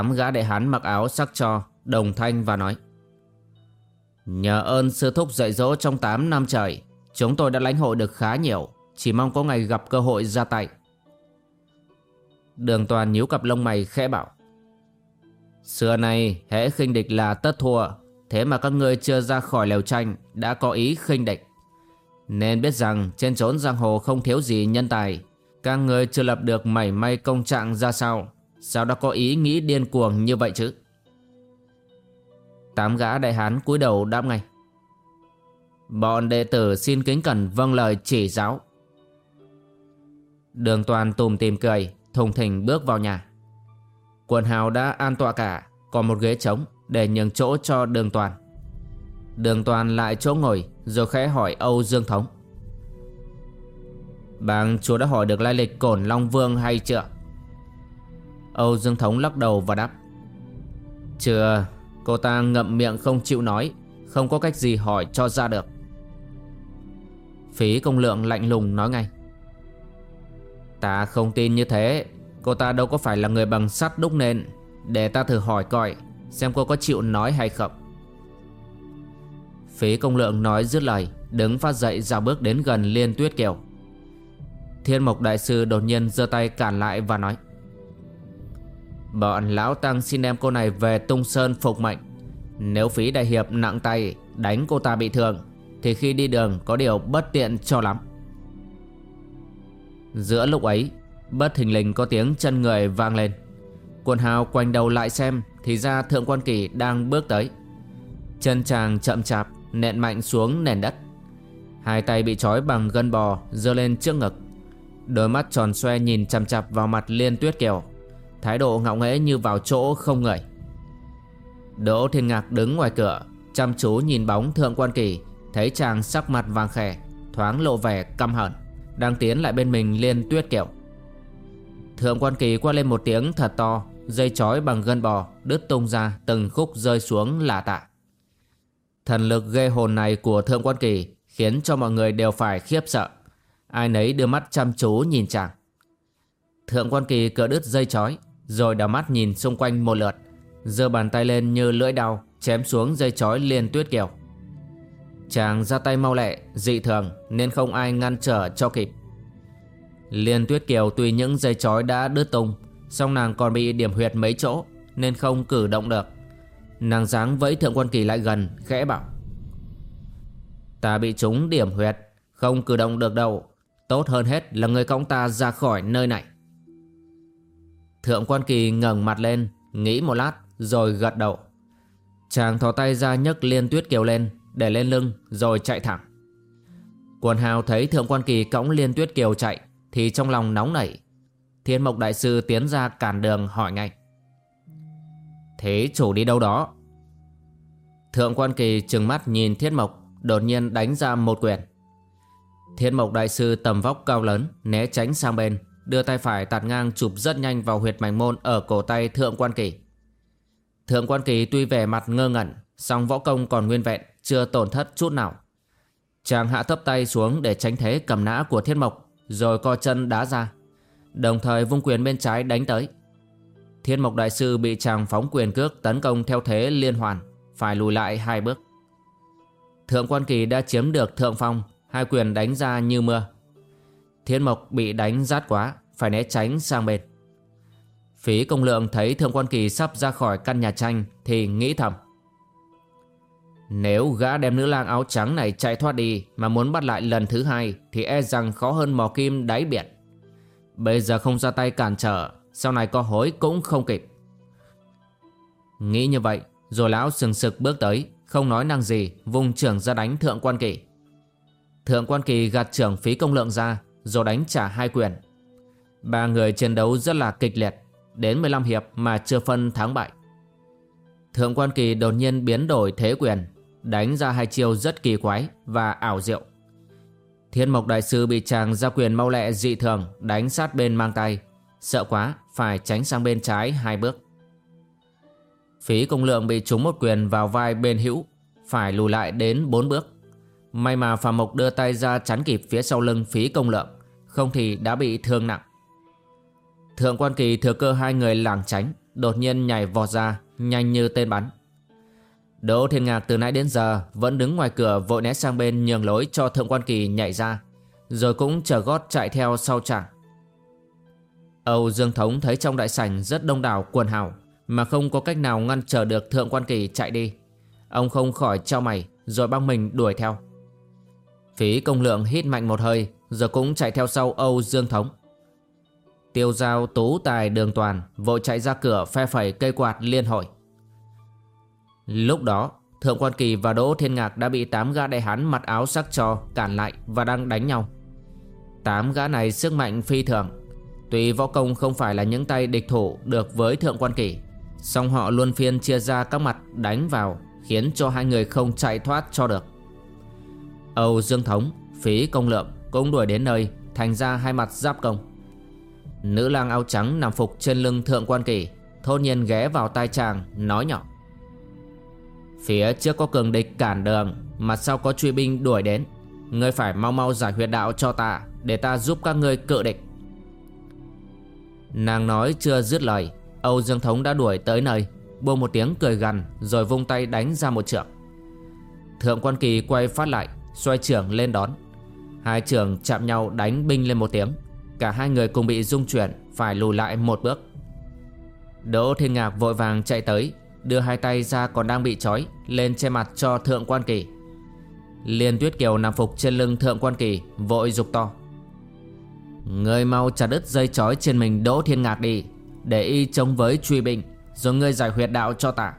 Tám gã đại hán mặc áo sắc cho, Đồng thanh và nói, Nhờ ơn sư thúc dạy dỗ trong 8 năm trời, Chúng tôi đã lãnh hội được khá nhiều, Chỉ mong có ngày gặp cơ hội ra tay. Đường toàn nhíu cặp lông mày khẽ bảo, Xưa nay, hễ khinh địch là tất thua, Thế mà các ngươi chưa ra khỏi lều tranh, Đã có ý khinh địch. Nên biết rằng trên trốn giang hồ không thiếu gì nhân tài, Các ngươi chưa lập được mảy may công trạng ra sao. Sao đã có ý nghĩ điên cuồng như vậy chứ? Tám gã đại hán cúi đầu đáp ngay. Bọn đệ tử xin kính cẩn vâng lời chỉ giáo. Đường toàn tùm tìm cười, Thùng thình bước vào nhà. Quần hào đã an tọa cả, Còn một ghế trống để nhường chỗ cho đường toàn. Đường toàn lại chỗ ngồi, Rồi khẽ hỏi Âu Dương Thống. Bàng chúa đã hỏi được lai lịch cổn Long Vương hay chưa? Âu Dương Thống lắc đầu và đáp, Chưa, Cô ta ngậm miệng không chịu nói, Không có cách gì hỏi cho ra được. Phí công lượng lạnh lùng nói ngay, Ta không tin như thế, Cô ta đâu có phải là người bằng sắt đúc nền. Để ta thử hỏi coi, Xem cô có chịu nói hay không. Phí công lượng nói dứt lời, Đứng phát dậy ra bước đến gần Liên Tuyết Kiều. Thiên Mộc Đại Sư đột nhiên giơ tay cản lại và nói Bọn lão tăng xin đem cô này về tung sơn phục mệnh. Nếu phí đại hiệp nặng tay, Đánh cô ta bị thương, Thì khi đi đường có điều bất tiện cho lắm. Giữa lúc ấy, Bất thình lình có tiếng chân người vang lên. Quân hào quanh đầu lại xem, Thì ra thượng quan kỳ đang bước tới. Chân chàng chậm chạp, Nện mạnh xuống nền đất. Hai tay bị trói bằng gân bò, giơ lên trước ngực. Đôi mắt tròn xoe nhìn chằm chặp vào mặt Liên Tuyết Kiều. Thái độ ngạo nghễ như vào chỗ không người. Đỗ Thiên Ngạc đứng ngoài cửa, Chăm chú nhìn bóng Thượng Quan Kỳ, Thấy chàng sắc mặt vàng khè, Thoáng lộ vẻ căm hận, Đang tiến lại bên mình liên tuyết kiểu Thượng Quan Kỳ qua lên một tiếng thật to, Dây chói bằng gân bò Đứt tung ra từng khúc rơi xuống là tạ. Thần lực ghê hồn này của Thượng Quan Kỳ Khiến cho mọi người đều phải khiếp sợ. Ai nấy đưa mắt chăm chú nhìn chàng. Thượng Quan Kỳ cỡ đứt dây chói rồi đảo mắt nhìn xung quanh một lượt, giơ bàn tay lên như lưỡi đao Chém xuống dây chói liên tuyết kiều Chàng ra tay mau lẹ, Dị thường, nên không ai ngăn trở cho kịp. Liên tuyết kiều tuy những dây chói đã đứt tung, song nàng còn bị điểm huyệt mấy chỗ, Nên không cử động được. Nàng dáng vẫy thượng quan kỳ lại gần, Khẽ bảo, Ta bị chúng điểm huyệt, Không cử động được đâu. Tốt hơn hết là người cõng ta ra khỏi nơi này. Thượng quan kỳ ngẩng mặt lên, Nghĩ một lát, rồi gật đầu. Chàng thò tay ra nhấc liên tuyết kiều lên, Để lên lưng, rồi chạy thẳng. Quần hào thấy thượng quan kỳ cõng liên tuyết kiều chạy, Thì trong lòng nóng nảy. Thiên mộc đại sư tiến ra cản đường hỏi ngay. Thế chủ đi đâu đó? Thượng quan kỳ trừng mắt nhìn thiết mộc, Đột nhiên đánh ra một quyền. Thiên mộc đại sư tầm vóc cao lớn, Né tránh sang bên Đưa tay phải tạt ngang chụp rất nhanh vào huyệt mảnh môn ở cổ tay Thượng Quan Kỳ. Thượng Quan Kỳ tuy vẻ mặt ngơ ngẩn, song võ công còn nguyên vẹn, chưa tổn thất chút nào. Chàng hạ thấp tay xuống để tránh thế cầm nã của Thiết Mộc, rồi co chân đá ra. Đồng thời vung quyền bên trái đánh tới. Thiên Mộc Đại Sư bị chàng phóng quyền cước tấn công theo thế liên hoàn, phải lùi lại hai bước. Thượng Quan Kỳ đã chiếm được thượng phong, hai quyền đánh ra như mưa. Thiên Mộc bị đánh rát quá phải né tránh sang bên. Phí công lượng thấy Thượng Quan Kỳ sắp ra khỏi căn nhà tranh thì nghĩ thầm. Nếu gã đem nữ lang áo trắng này chạy thoát đi mà muốn bắt lại lần thứ hai thì e rằng khó hơn mò kim đáy biển. Bây giờ không ra tay cản trở, sau này có hối cũng không kịp. Nghĩ như vậy, rồi lão sừng sực bước tới, không nói năng gì, vùng trưởng ra đánh Thượng Quan Kỳ. Thượng Quan Kỳ gạt trưởng phí công lượng ra, rồi đánh trả hai quyền. Ba người chiến đấu rất là kịch liệt, đến 15 hiệp mà chưa phân thắng bại. Thượng Quan Kỳ đột nhiên biến đổi thế quyền, đánh ra hai chiêu rất kỳ quái và ảo diệu. Thiên Mộc Đại Sư bị chàng ra quyền mau lẹ dị thường đánh sát bên mang tay, sợ quá phải tránh sang bên trái hai bước. Phí công lượng bị trúng một quyền vào vai bên hữu, phải lùi lại đến bốn bước. May mà Phạm Mộc đưa tay ra chắn kịp phía sau lưng phí công lượng, không thì đã bị thương nặng. Thượng quan kỳ thừa cơ hai người lảng tránh, đột nhiên nhảy vọt ra, nhanh như tên bắn. Đỗ Thiên Ngạc từ nãy đến giờ vẫn đứng ngoài cửa vội né sang bên nhường lối cho Thượng quan kỳ nhảy ra, rồi cũng chờ gót chạy theo sau chàng. Âu Dương Thống thấy trong đại sảnh rất đông đảo quần hào mà không có cách nào ngăn trở được Thượng quan kỳ chạy đi. Ông không khỏi trao mày rồi băng mình đuổi theo. Phí công lượng hít mạnh một hơi giờ cũng chạy theo sau Âu Dương Thống. Tiêu giao tú tài đường toàn vội chạy ra cửa phe phẩy cây quạt liên hội. Lúc đó, Thượng Quan Kỳ và Đỗ Thiên Ngạc đã bị tám gã đại hán mặt áo sắc cho cản lại và đang đánh nhau. Tám gã này sức mạnh phi thường. Tuy võ công không phải là những tay địch thủ được với Thượng Quan Kỳ, song họ luôn phiên chia ra các mặt đánh vào khiến cho hai người không chạy thoát cho được. Âu Dương Thống, Phí Công Lượng cũng đuổi đến nơi thành ra hai mặt giáp công. Nữ lang áo trắng nằm phục trên lưng Thượng Quan Kỳ, thôn nhiên ghé vào tai chàng nói nhỏ. Phía trước có cường địch cản đường Mặt sau có truy binh đuổi đến Ngươi phải mau mau giải huyệt đạo cho ta Để ta giúp các ngươi cự địch Nàng nói chưa dứt lời Âu Dương Thống đã đuổi tới nơi Buông một tiếng cười gằn Rồi vung tay đánh ra một trượng Thượng quan kỳ quay phát lại Xoay trưởng lên đón. Hai trưởng chạm nhau đánh binh lên một tiếng. Cả hai người cùng bị rung chuyển, Phải lùi lại một bước. Đỗ Thiên Ngạc vội vàng chạy tới, Đưa hai tay ra còn đang bị trói, Lên che mặt cho thượng quan kỳ. Liên tuyết kiều nằm phục trên lưng thượng quan kỳ, Vội dục to. Người mau chặt đứt dây trói trên mình Đỗ Thiên Ngạc đi, Để y chống với truy binh, Rồi ngươi giải huyệt đạo cho ta.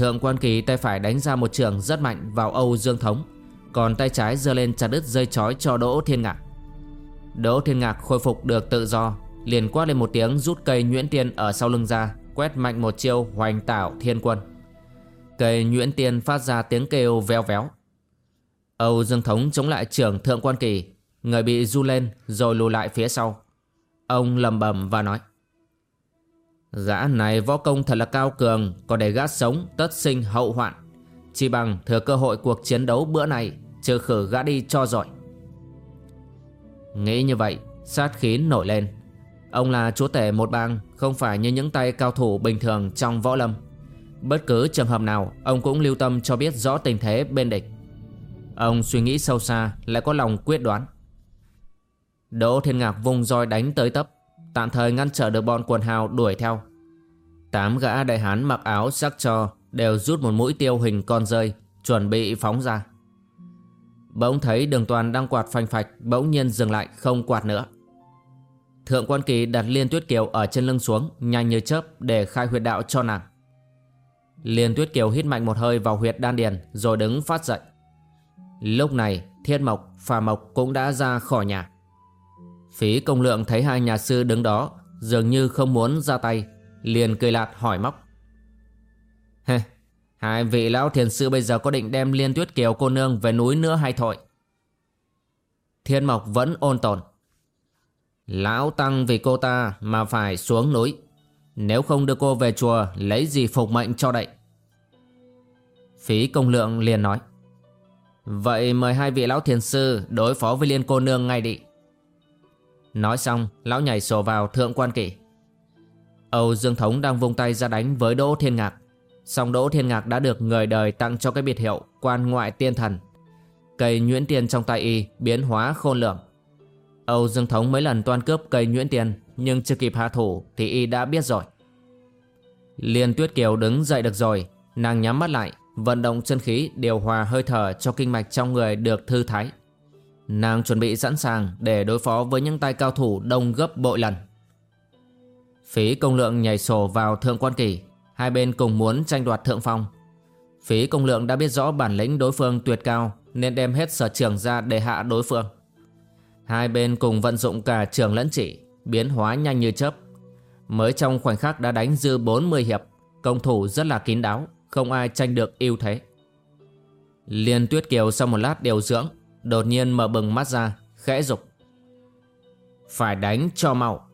Thượng quan kỳ tay phải đánh ra một trường rất mạnh vào Âu Dương Thống, Còn tay trái giơ lên chặt đứt dây chói cho Đỗ Thiên Ngạc. Đỗ Thiên Ngạc khôi phục được tự do, Liền quát lên một tiếng rút cây nhuyễn tiên ở sau lưng ra, Quét mạnh một chiêu hoành tảo thiên quân. Cây nhuyễn tiên phát ra tiếng kêu veo véo. Âu Dương Thống chống lại trưởng thượng quan kỳ, Người bị du lên rồi lùi lại phía sau. Ông lầm bầm và nói Gã này võ công thật là cao cường Còn để gã sống, tất sinh hậu hoạn. Chỉ bằng thừa cơ hội cuộc chiến đấu bữa này, Trừ khử gã đi cho giỏi. Nghĩ như vậy, Sát khí nổi lên. Ông là chúa tể một bang, Không phải như những tay cao thủ bình thường trong võ lâm. Bất cứ trường hợp nào, Ông cũng lưu tâm cho biết rõ tình thế bên địch. Ông suy nghĩ sâu xa, Lại có lòng quyết đoán. Đỗ Thiên Ngạc vùng roi đánh tới tấp. Tạm thời ngăn trở được bọn quần hào đuổi theo. Tám gã đại hán mặc áo sắc cho Đều rút một mũi tiêu hình con rơi Chuẩn bị phóng ra. Bỗng thấy đường toàn đang quạt phanh phạch Bỗng nhiên dừng lại không quạt nữa. Thượng quan kỳ đặt Liên Tuyết Kiều ở trên lưng xuống Nhanh như chớp để khai huyệt đạo cho nàng. Liên Tuyết Kiều hít mạnh một hơi vào huyệt đan điền Rồi đứng phát dậy. Lúc này Thiên Mộc, Phà Mộc cũng đã ra khỏi nhà. Phí công lượng thấy hai nhà sư đứng đó Dường như không muốn ra tay Liền cười lạt hỏi móc. Hê, hai vị lão thiền sư bây giờ có định đem Liên Tuyết Kiều cô nương về núi nữa hay thôi? Thiên Mộc vẫn ôn tồn. Lão Tăng vì cô ta mà phải xuống núi. Nếu không đưa cô về chùa Lấy gì phục mệnh cho đậy? Phí công lượng liền nói. Vậy mời hai vị lão thiền sư Đối phó với liên cô nương ngay đi. Nói xong, Lão nhảy sổ vào thượng quan kỷ. Âu Dương Thống đang vung tay ra đánh với Đỗ Thiên Ngạc. Song Đỗ Thiên Ngạc đã được người đời tặng cho cái biệt hiệu Quan ngoại tiên thần. Cây nhuyễn tiền trong tay y biến hóa khôn lường. Âu Dương Thống mấy lần toan cướp cây nhuyễn tiền, Nhưng chưa kịp hạ thủ thì y đã biết rồi. Liên Tuyết Kiều đứng dậy được rồi, Nàng nhắm mắt lại, Vận động chân khí điều hòa hơi thở cho kinh mạch trong người được thư thái. Nàng chuẩn bị sẵn sàng để đối phó với những tay cao thủ đông gấp bội lần. Phí công lượng nhảy sổ vào thượng quan kỳ, Hai bên cùng muốn tranh đoạt thượng phong. Phí công lượng đã biết rõ bản lĩnh đối phương tuyệt cao, Nên đem hết sở trường ra để hạ đối phương. Hai bên cùng vận dụng cả trường lẫn chỉ Biến hóa nhanh như chớp. Mới trong khoảnh khắc đã đánh dư 40 hiệp, Công thủ rất là kín đáo, Không ai tranh được ưu thế. Liên Tuyết Kiều sau một lát điều dưỡng Đột nhiên mở bừng mắt ra Khẽ dục Phải đánh cho mau.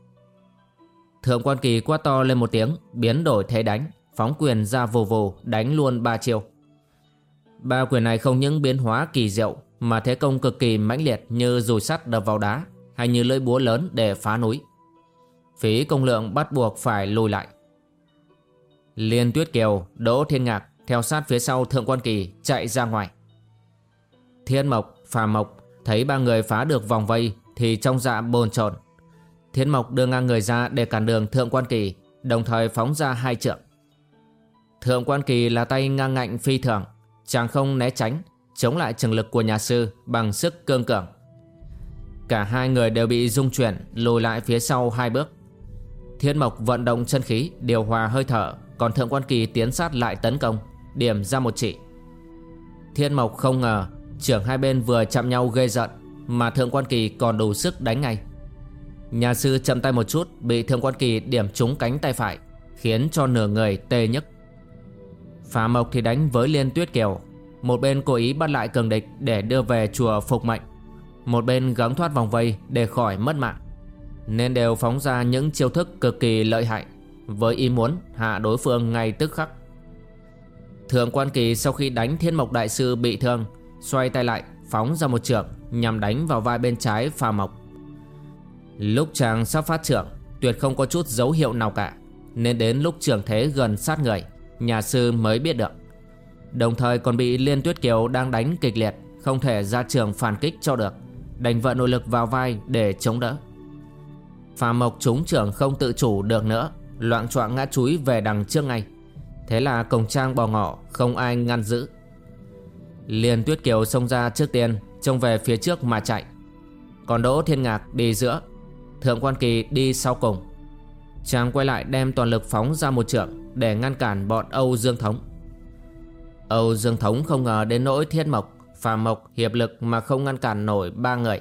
Thượng quan kỳ quát to lên một tiếng Biến đổi thế đánh Phóng quyền ra vù vù đánh luôn ba chiêu. Ba quyền này không những biến hóa kỳ diệu Mà thế công cực kỳ mãnh liệt Như dùi sắt đập vào đá Hay như lưỡi búa lớn để phá núi. Phí công lượng bắt buộc phải lùi lại. Liên Tuyết Kiều, Đỗ Thiên Ngạc theo sát phía sau Thượng Quan Kỳ chạy ra ngoài. Thiên Mộc, Phà Mộc thấy ba người phá được vòng vây thì trong dạ bồn chồn. Thiên Mộc đưa ngang người ra để cản đường Thượng Quan Kỳ, đồng thời phóng ra hai trượng. Thượng Quan Kỳ là tay ngang ngạnh phi thường, chàng không né tránh, chống lại trường lực của nhà sư bằng sức cương cường. Cả hai người đều bị rung chuyển lùi lại phía sau hai bước. Thiên Mộc vận động chân khí điều hòa hơi thở Còn Thượng Quan Kỳ tiến sát lại tấn công Điểm ra một chỉ Thiên Mộc không ngờ Trưởng hai bên vừa chạm nhau gây giận Mà Thượng Quan Kỳ còn đủ sức đánh ngay. Nhà sư chậm tay một chút, Bị Thượng Quan Kỳ điểm trúng cánh tay phải, Khiến cho nửa người tê nhức. Phá Mộc thì đánh với Liên Tuyết Kiều. Một bên cố ý bắt lại cường địch Để đưa về chùa phục mệnh. Một bên gắng thoát vòng vây Để khỏi mất mạng. Nên đều phóng ra những chiêu thức cực kỳ lợi hại, Với ý muốn hạ đối phương ngay tức khắc. Thượng quan kỳ sau khi đánh thiên mộc đại sư bị thương Xoay tay lại phóng ra một trường Nhằm đánh vào vai bên trái phà mộc. Lúc chàng sắp phát trưởng Tuyệt không có chút dấu hiệu nào cả Nên đến lúc trưởng thế gần sát người Nhà sư mới biết được. Đồng thời còn bị Liên Tuyết Kiều đang đánh kịch liệt Không thể ra trường phản kích cho được Đành vợ nội lực vào vai để chống đỡ. Phà mộc trúng trưởng không tự chủ được nữa Loạn choạng ngã chúi về đằng trước ngay. Thế là cổng trang bò ngỏ, Không ai ngăn giữ liền tuyết kiều xông ra trước tiên, Trông về phía trước mà chạy. Còn Đỗ Thiên Ngạc đi giữa, Thượng quan kỳ đi sau cùng. Chàng quay lại đem toàn lực phóng ra một trượng Để ngăn cản bọn Âu Dương Thống. Âu Dương Thống không ngờ đến nỗi thiên mộc, Phà mộc hiệp lực mà không ngăn cản nổi ba người.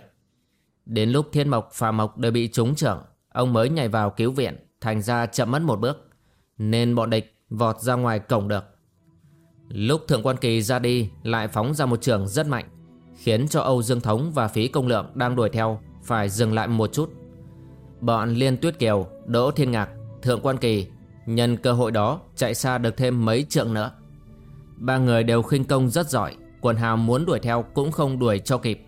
Đến lúc Thiên Mộc và Mộc đều bị trúng trưởng, Ông mới nhảy vào cứu viện, Thành ra chậm mất một bước. Nên bọn địch vọt ra ngoài cổng được. Lúc Thượng Quan Kỳ ra đi Lại phóng ra một trường rất mạnh Khiến cho Âu Dương Thống và Phí Công Lượng Đang đuổi theo Phải dừng lại một chút. Bọn Liên Tuyết Kiều, Đỗ Thiên Ngạc, Thượng Quan Kỳ Nhân cơ hội đó chạy xa được thêm mấy trượng nữa. Ba người đều khinh công rất giỏi Quần hào muốn đuổi theo cũng không đuổi cho kịp.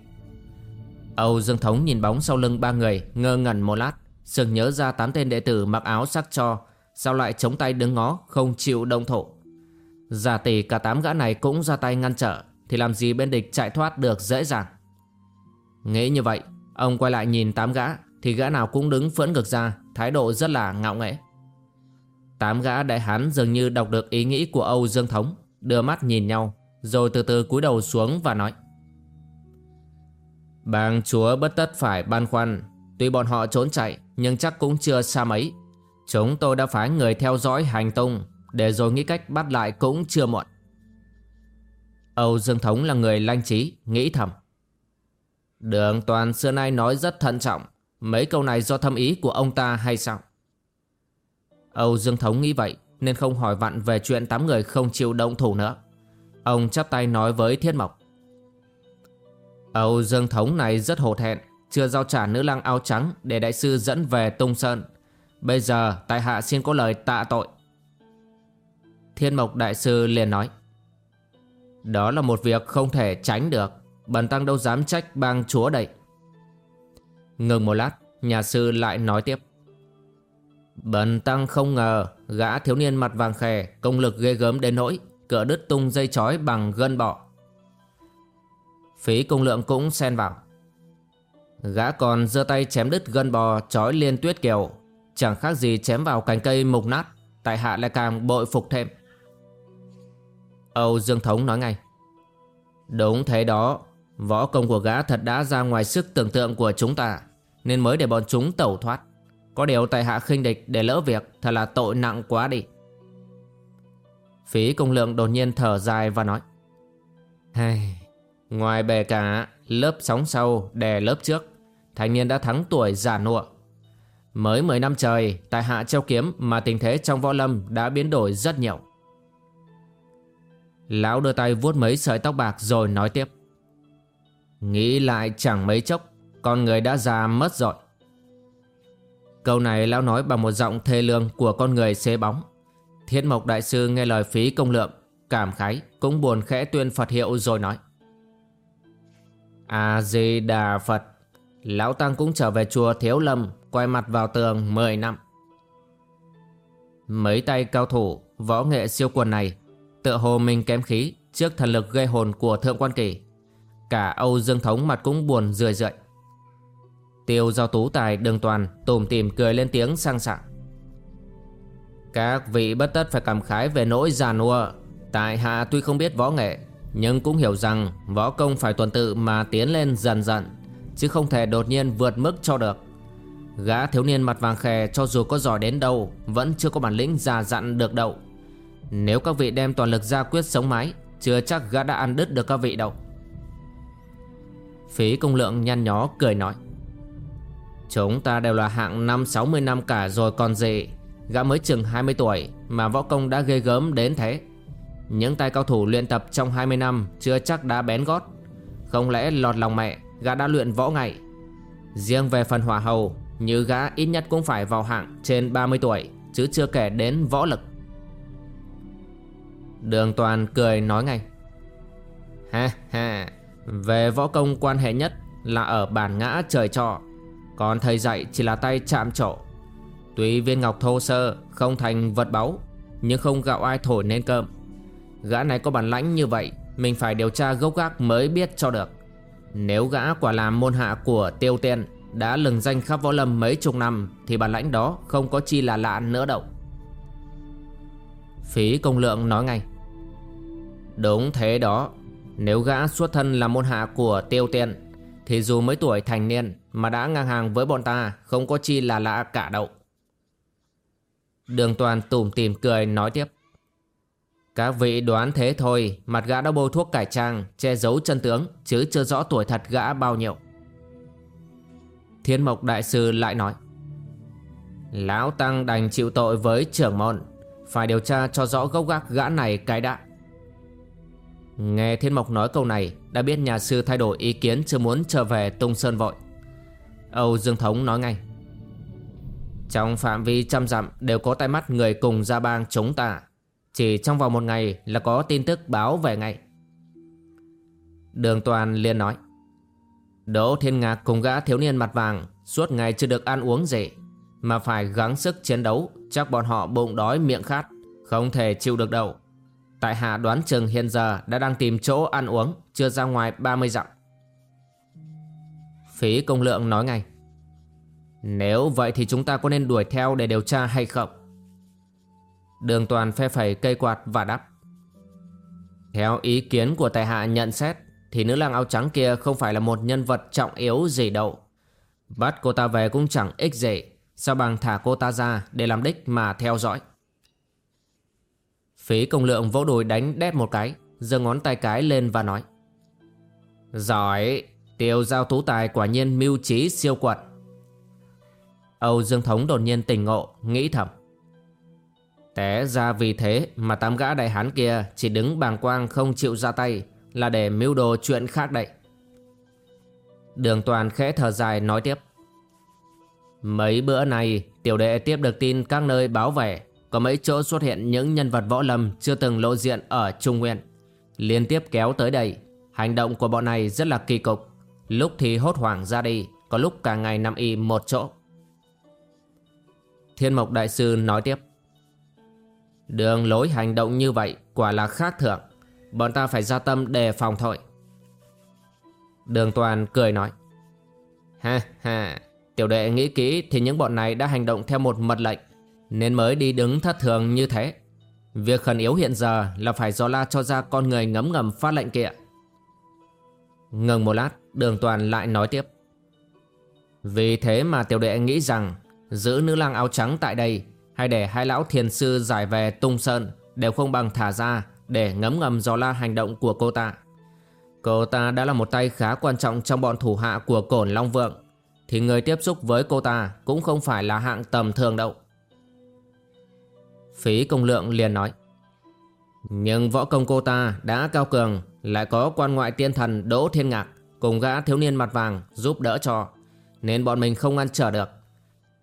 Âu Dương Thống nhìn bóng sau lưng ba người ngơ ngẩn một lát Sừng nhớ ra tám tên đệ tử mặc áo sắc cho Sao lại chống tay đứng ngó không chịu động thổ. Giả tỷ cả tám gã này cũng ra tay ngăn trở, Thì làm gì bên địch chạy thoát được dễ dàng? Nghĩ như vậy, Ông quay lại nhìn tám gã, Thì gã nào cũng đứng phẫn ngực ra, Thái độ rất là ngạo nghễ. Tám gã đại hán dường như đọc được ý nghĩ của Âu Dương Thống, Đưa mắt nhìn nhau, Rồi từ từ cúi đầu xuống và nói. "Bàng chúa bất tất phải ban khoăn, Tuy bọn họ trốn chạy, Nhưng chắc cũng chưa xa mấy. Chúng tôi đã phái người theo dõi hành tung để rồi nghĩ cách bắt lại cũng chưa muộn. Âu Dương Thống là người lanh trí, Nghĩ thầm. Đường toàn xưa nay nói rất thận trọng, Mấy câu này do thâm ý của ông ta hay sao? Âu Dương Thống nghĩ vậy, Nên không hỏi vặn về chuyện tám người không chịu động thủ nữa. Ông chắp tay nói với Thiết Mộc. Âu Dương Thống này rất hổ thẹn, Chưa giao trả nữ lang áo trắng Để đại sư dẫn về Tung Sơn. Bây giờ tại hạ xin có lời tạ tội. Thiên Mộc Đại Sư liền nói, Đó là một việc không thể tránh được. Bần tăng đâu dám trách bang chúa đây. Ngừng một lát, Nhà sư lại nói tiếp, Bần tăng không ngờ Gã thiếu niên mặt vàng khè, Công lực ghê gớm đến nỗi Cỡ đứt tung dây chói bằng gân bọ. Phí công lượng cũng xen vào. Gã còn giơ tay chém đứt gân bò chói liên tuyết kiều Chẳng khác gì chém vào cành cây mục nát, Tại hạ lại càng bội phục thêm. Âu Dương Thống nói ngay. Đúng thế đó Võ công của gã thật đã ra ngoài sức tưởng tượng của chúng ta Nên mới để bọn chúng tẩu thoát. Có điều tại hạ khinh địch để lỡ việc Thật là tội nặng quá đi. Phí công lượng đột nhiên thở dài và nói hey, Ngoài bề cả Lớp sóng sau đè lớp trước Thanh niên đã thắng tuổi già nụa Mới 10 năm trời Tại hạ treo kiếm mà tình thế trong võ lâm Đã biến đổi rất nhiều. Lão đưa tay vuốt mấy sợi tóc bạc rồi nói tiếp. Nghĩ lại chẳng mấy chốc, Con người đã già mất rồi. Câu này lão nói bằng một giọng thê lương của con người xế bóng. Thiết mộc đại sư nghe lời phí công lượng, Cảm khái, cũng buồn khẽ tuyên Phật hiệu rồi nói. A-di-đà Phật, Lão Tăng cũng trở về chùa Thiếu Lâm, Quay mặt vào tường 10 năm. Mấy tay cao thủ, Võ nghệ siêu quần này Tựa hồ mình kém khí Trước thần lực gây hồn của Thượng Quan Kỳ. Cả Âu Dương Thống mặt cũng buồn rười rượi. Tiêu giao tú tài đường toàn Tùm tìm cười lên tiếng sang sảng. Các vị bất tất phải cảm khái về nỗi già nua. Tại hạ tuy không biết võ nghệ, Nhưng cũng hiểu rằng Võ công phải tuần tự mà tiến lên dần dần, Chứ không thể đột nhiên vượt mức cho được. Gã thiếu niên mặt vàng khè cho dù có giỏi đến đâu, Vẫn chưa có bản lĩnh già dặn được đâu. Nếu các vị đem toàn lực ra quyết sống mái Chưa chắc gã đã ăn đứt được các vị đâu. Phí công lượng nhăn nhó cười nói, Chúng ta đều là hạng năm 60 năm cả rồi còn gì. Gã mới chừng 20 tuổi Mà võ công đã ghê gớm đến thế. Những tay cao thủ luyện tập trong 20 năm Chưa chắc đã bén gót. Không lẽ lọt lòng mẹ, Gã đã luyện võ ngày Riêng về phần hỏa hầu, Như gã ít nhất cũng phải vào hạng trên 30 tuổi, Chứ chưa kể đến võ lực. Đường toàn cười nói ngay. Ha ha, Về võ công quan hệ nhất Là ở bản ngã trời trọ, Còn thầy dạy chỉ là tay chạm trổ. Tuy viên ngọc thô sơ Không thành vật báu, Nhưng không gạo ai thổi nên cơm. Gã này có bản lãnh như vậy, Mình phải điều tra gốc gác mới biết cho được. Nếu gã quả làm môn hạ của tiêu tiên Đã lừng danh khắp võ lâm mấy chục năm, Thì bản lãnh đó không có chi là lạ nữa đâu. Phí công lượng nói ngay. Đúng thế đó. Nếu gã xuất thân là môn hạ của tiêu tiên, Thì dù mấy tuổi thành niên Mà đã ngang hàng với bọn ta, Không có chi là lạ cả đâu. Đường toàn tủm tìm cười nói tiếp. Các vị đoán thế thôi, Mặt gã đã bôi thuốc cải trang, Che giấu chân tướng, Chứ chưa rõ tuổi thật gã bao nhiêu. Thiên mộc đại sư lại nói. Lão Tăng đành chịu tội với trưởng môn phải điều tra cho rõ gốc gác gã này cái đã. Nghe Thiên Mộc nói câu này, Đã biết nhà sư thay đổi ý kiến Chưa muốn trở về Tung Sơn vội. Âu Dương Thống nói ngay. Trong phạm vi trăm dặm Đều có tay mắt người cùng gia bang chống ta. Chỉ trong vòng một ngày Là có tin tức báo về ngay. Đường Toàn liền nói. Đỗ Thiên Ngạc cùng gã thiếu niên mặt vàng, Suốt ngày chưa được ăn uống gì. Mà phải gắng sức chiến đấu, Chắc bọn họ bụng đói miệng khát, Không thể chịu được đâu. Tại hạ đoán chừng hiện giờ đã đang tìm chỗ ăn uống, Chưa ra ngoài 30 dặm. Phí công lượng nói ngay. Nếu vậy thì chúng ta có nên đuổi theo để điều tra hay không? Đường toàn phe phẩy cây quạt và đáp. Theo ý kiến của tài hạ nhận xét, Thì nữ lang áo trắng kia không phải là một nhân vật trọng yếu gì đâu. Bắt cô ta về cũng chẳng ích gì. Sao bằng thả cô ta ra để làm đích mà theo dõi? Phí công lượng vỗ đùi đánh đét một cái, giơ ngón tay cái lên và nói. Giỏi, Tiêu giao tú tài quả nhiên mưu trí siêu quật. Âu Dương Thống đột nhiên tỉnh ngộ, Nghĩ thầm. Té ra vì thế mà tám gã đại hán kia Chỉ đứng bàng quang không chịu ra tay Là để mưu đồ chuyện khác đậy Đường toàn khẽ thở dài nói tiếp. Mấy bữa này tiểu đệ tiếp được tin các nơi báo về có mấy chỗ xuất hiện những nhân vật võ lâm chưa từng lộ diện ở Trung Nguyên. Liên tiếp kéo tới đây, hành động của bọn này rất là kỳ cục. Lúc thì hốt hoảng ra đi, có lúc cả ngày nằm y một chỗ. Thiên Mộc Đại Sư nói tiếp. Đường lối hành động như vậy quả là khác thường. Bọn ta phải ra tâm đề phòng thôi. Đường Toàn cười nói. Ha ha, tiểu đệ nghĩ kỹ thì những bọn này đã hành động theo một mật lệnh, nên mới đi đứng thất thường như thế. Việc khẩn yếu hiện giờ là phải do la cho ra con người ngấm ngầm phát lệnh kia. Ngừng một lát, đường toàn lại nói tiếp. Vì thế mà tiểu đệ nghĩ rằng giữ nữ lang áo trắng tại đây hay để hai lão thiền sư giải về tung sơn đều không bằng thả ra để ngấm ngầm dò la hành động của cô ta. Cô ta đã là một tay khá quan trọng trong bọn thủ hạ của cổn Long Vượng thì người tiếp xúc với cô ta cũng không phải là hạng tầm thường đâu. Phí công lượng liền nói, Nhưng võ công cô ta đã cao cường, Lại có quan ngoại tiên thần Đỗ Thiên Ngạc Cùng gã thiếu niên mặt vàng giúp đỡ cho, Nên bọn mình không ngăn trở được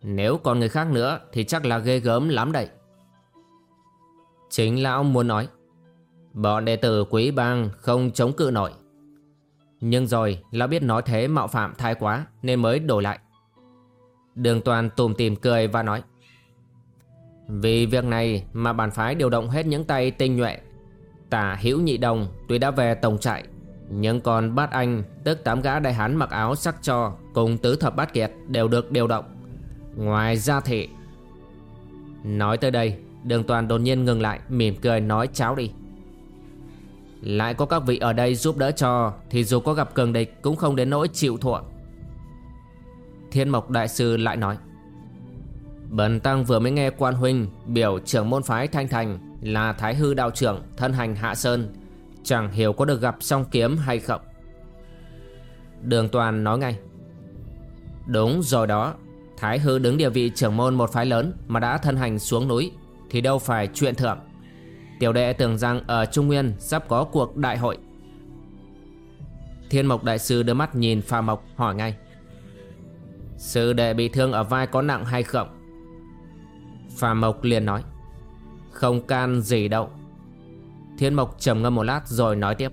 Nếu còn người khác nữa Thì chắc là ghê gớm lắm đấy. Chính lão muốn nói, Bọn đệ tử quý bang không chống cự nổi nhưng rồi, lão biết nói thế mạo phạm thái quá, Nên mới đổi lại. Đường toàn tùm tìm cười và nói, vì việc này mà bản phái điều động hết những tay tinh nhuệ, Tả hữu nhị đồng tuy đã về tổng trại, Nhưng còn bát anh, tức tám gã đại hán mặc áo sắc cho Cùng tứ thập bát kiệt đều được điều động. Ngoài ra thì Nói tới đây, Đường toàn đột nhiên ngừng lại, mỉm cười nói cháo đi. Lại có các vị ở đây giúp đỡ cho Thì dù có gặp cường địch cũng không đến nỗi chịu thua Thiên Mộc Đại Sư lại nói Bần tăng vừa mới nghe quan huynh biểu trưởng môn phái Thanh Thành là Thái Hư đạo trưởng thân hành Hạ Sơn. Chẳng hiểu có được gặp song kiếm hay không. Đường Toàn nói ngay. Đúng rồi đó, Thái Hư đứng địa vị trưởng môn một phái lớn mà đã thân hành xuống núi thì đâu phải chuyện thượng. Tiểu đệ tưởng rằng ở Trung Nguyên sắp có cuộc đại hội. Thiên Mộc Đại Sư đưa mắt nhìn Pha Mộc, hỏi ngay. Sư đệ bị thương ở vai có nặng hay không? Phà Mộc liền nói Không can gì đâu Thiên Mộc trầm ngâm một lát rồi nói tiếp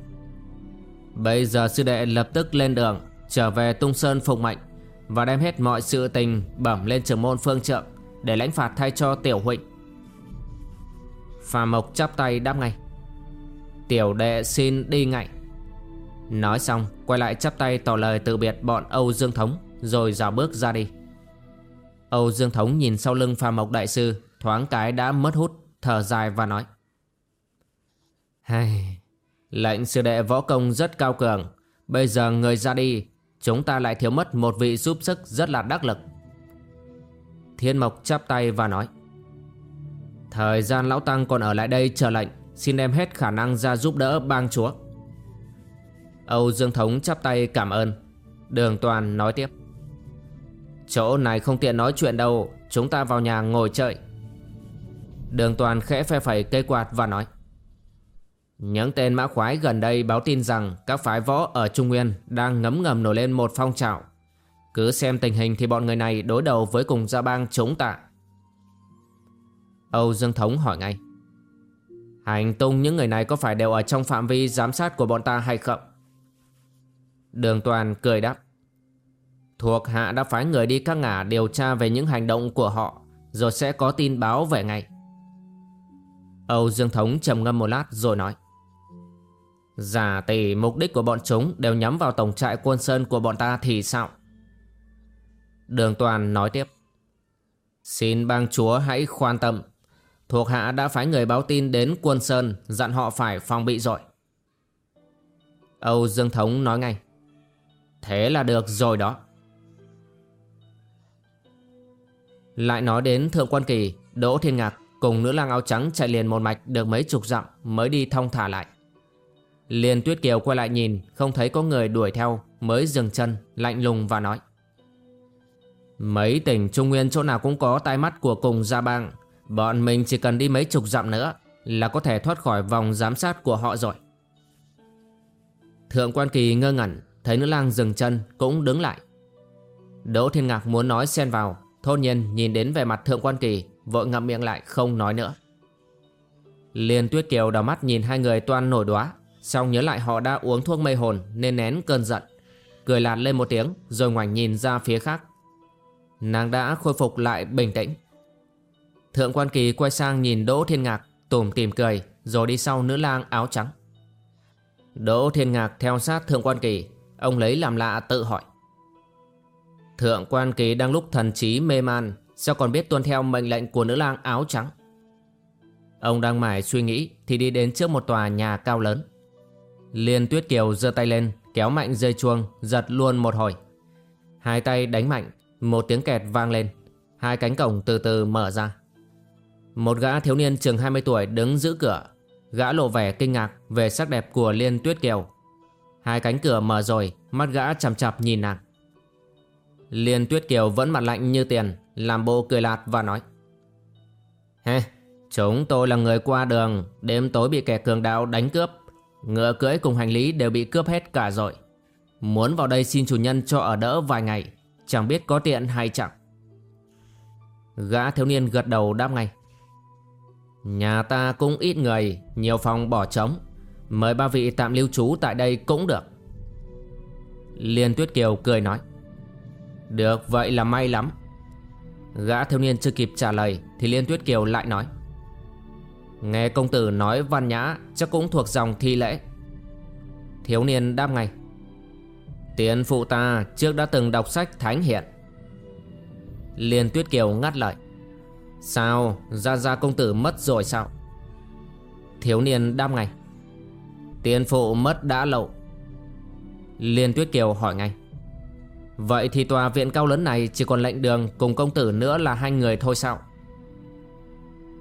Bây giờ sư đệ lập tức lên đường, Trở về Tung Sơn Phùng mệnh Và đem hết mọi sự tình bẩm lên trưởng môn phương trượng Để lãnh phạt thay cho tiểu Huỳnh Phà Mộc chắp tay đáp ngay. Tiểu đệ xin đi ngay. Nói xong quay lại chắp tay tỏ lời từ biệt bọn Âu Dương Thống Rồi dào bước ra đi. Âu Dương Thống nhìn sau lưng Phà Mộc Đại Sư Thoáng cái đã mất hút Thở dài và nói. Hay, Lệnh sư đệ võ công rất cao cường. Bây giờ người ra đi Chúng ta lại thiếu mất một vị giúp sức rất là đắc lực. Thiên Mộc chắp tay và nói. Thời gian Lão Tăng còn ở lại đây chờ lệnh, Xin đem hết khả năng ra giúp đỡ bang chúa. Âu Dương Thống chắp tay cảm ơn. Đường Toàn nói tiếp. Chỗ này không tiện nói chuyện đâu, Chúng ta vào nhà ngồi chơi. Đường toàn khẽ phe phẩy cây quạt và nói. Những tên mã khoái gần đây báo tin rằng Các phái võ ở Trung Nguyên Đang ngấm ngầm nổi lên một phong trào. Cứ xem tình hình thì bọn người này đối đầu với cùng gia bang chống tạ Âu Dương Thống hỏi ngay. Hành tung những người này có phải đều ở trong phạm vi giám sát của bọn ta hay không? Đường toàn cười đáp. Thuộc hạ đã phái người đi các ngả điều tra về những hành động của họ, Rồi sẽ có tin báo về ngay. Âu Dương Thống trầm ngâm một lát rồi nói. Giả tỷ mục đích của bọn chúng đều nhắm vào tổng trại quân sơn của bọn ta thì sao? Đường Toàn nói tiếp. Xin bang chúa hãy khoan tâm. Thuộc hạ đã phái người báo tin đến quân sơn Dặn họ phải phòng bị rồi Âu Dương Thống nói ngay Thế là được rồi đó Lại nói đến Thượng Quan Kỳ, Đỗ Thiên Ngạc cùng nữ lang áo trắng chạy liền một mạch được mấy chục dặm mới đi thong thả lại. Liên Tuyết Kiều quay lại nhìn, không thấy có người đuổi theo, mới dừng chân, lạnh lùng và nói. Mấy tỉnh Trung Nguyên chỗ nào cũng có tai mắt của cùng gia bang, bọn mình chỉ cần đi mấy chục dặm nữa là có thể thoát khỏi vòng giám sát của họ rồi. Thượng Quan Kỳ ngơ ngẩn, thấy nữ lang dừng chân cũng đứng lại. Đỗ Thiên Ngạc muốn nói xen vào Thôn nhiên nhìn đến vẻ mặt thượng quan kỳ Vội ngậm miệng lại không nói nữa Liên tuyết kiều đào mắt nhìn hai người toan nổi đóa Xong nhớ lại họ đã uống thuốc mê hồn Nên nén cơn giận Cười lạt lên một tiếng Rồi ngoảnh nhìn ra phía khác Nàng đã khôi phục lại bình tĩnh Thượng quan kỳ quay sang nhìn Đỗ Thiên Ngạc, Tủm tìm cười, Rồi đi sau nữ lang áo trắng. Đỗ Thiên Ngạc theo sát Thượng quan kỳ, Ông lấy làm lạ tự hỏi. Thượng quan kỳ đang lúc thần trí mê man, Sao còn biết tuân theo mệnh lệnh của nữ lang áo trắng? Ông đang mải suy nghĩ Thì đi đến trước một tòa nhà cao lớn. Liên tuyết kiều giơ tay lên, Kéo mạnh dây chuông, Giật luôn một hồi. Hai tay đánh mạnh, Một tiếng kẹt vang lên. Hai cánh cổng từ từ mở ra. Một gã thiếu niên chừng 20 tuổi đứng giữ cửa. Gã lộ vẻ kinh ngạc Về sắc đẹp của Liên tuyết kiều. Hai cánh cửa mở rồi, Mắt gã chằm chạp nhìn nàng. Liên tuyết kiều vẫn mặt lạnh như tiền, Làm bộ cười lạt và nói. Hê, Chúng tôi là người qua đường, Đêm tối bị kẻ cường đạo đánh cướp. Ngựa cưỡi cùng hành lý đều bị cướp hết cả rồi. Muốn vào đây xin chủ nhân cho ở đỡ vài ngày, Chẳng biết có tiện hay chẳng. Gã thiếu niên gật đầu đáp ngay. Nhà ta cũng ít người, Nhiều phòng bỏ trống. Mời ba vị tạm lưu trú tại đây cũng được. Liên Tuyết Kiều cười nói. Được, vậy là may lắm. Gã thiếu niên chưa kịp trả lời Thì Liên Tuyết Kiều lại nói. Nghe công tử nói văn nhã Chắc cũng thuộc dòng thi lễ. Thiếu niên đáp ngay. Tiến phụ ta trước đã từng đọc sách thánh hiện. Liên Tuyết Kiều ngắt lời. Sao Gia Gia công tử mất rồi sao? Thiếu niên đáp ngay. Tiên phụ mất đã lâu. Liên Tuyết Kiều hỏi ngay. Vậy thì tòa viện cao lớn này Chỉ còn lệnh đường cùng công tử nữa là hai người thôi sao?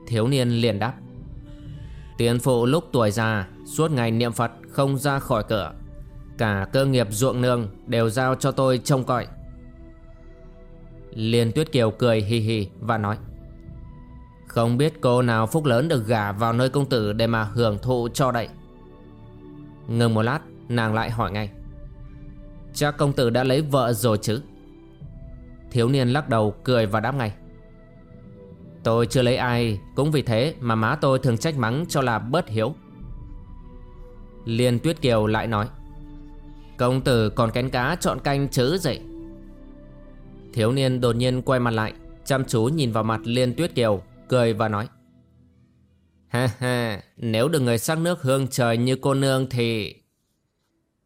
Thiếu niên liền đáp. Tiên phụ lúc tuổi già, Suốt ngày niệm Phật, không ra khỏi cửa. Cả cơ nghiệp ruộng nương Đều giao cho tôi trông coi. Liên Tuyết Kiều cười hì hì và nói. Không biết cô nào phúc lớn được gả vào nơi công tử Để mà hưởng thụ cho đậy. Ngừng một lát, nàng lại hỏi ngay. Chắc công tử đã lấy vợ rồi chứ? Thiếu niên lắc đầu, cười và đáp ngay. Tôi chưa lấy ai, Cũng vì thế mà má tôi thường trách mắng cho là bớt hiếu. Liên Tuyết Kiều lại nói. Công tử còn kén cá chọn canh chứ dậy? Thiếu niên đột nhiên quay mặt lại, Chăm chú nhìn vào mặt Liên Tuyết Kiều. Cười và nói, Ha ha, Nếu được người sắc nước hương trời như cô nương thì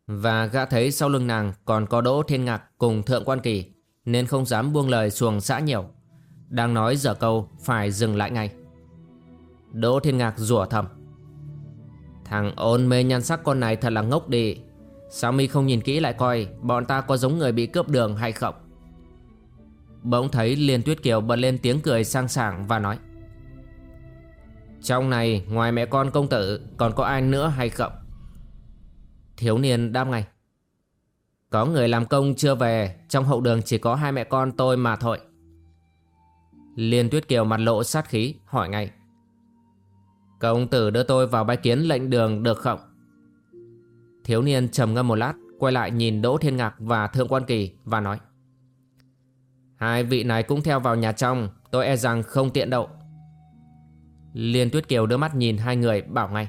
Và gã thấy sau lưng nàng Còn có Đỗ Thiên Ngạc cùng Thượng Quan Kỳ, Nên không dám buông lời xuồng xã nhiều. Đang nói dở câu, Phải dừng lại ngay. Đỗ Thiên Ngạc rủa thầm, Thằng ôn mê nhan sắc con này thật là ngốc đi. Sao mi không nhìn kỹ lại coi, Bọn ta có giống người bị cướp đường hay không? Bỗng thấy Liên Tuyết Kiều bật lên tiếng cười sang sảng và nói trong này, ngoài mẹ con công tử, còn có ai nữa hay không? Thiếu niên đáp ngay. Có người làm công chưa về, Trong hậu đường chỉ có hai mẹ con tôi mà thôi. Liên Tuyết Kiều mặt lộ sát khí, hỏi ngay. Công tử đưa tôi vào bái kiến lệnh đường được không? Thiếu niên trầm ngâm một lát, Quay lại nhìn Đỗ Thiên Ngạc và Thượng Quan Kỳ Và nói. Hai vị này cũng theo vào nhà trong, Tôi e rằng không tiện đậu. Liên Tuyết Kiều đưa mắt nhìn hai người, bảo ngay.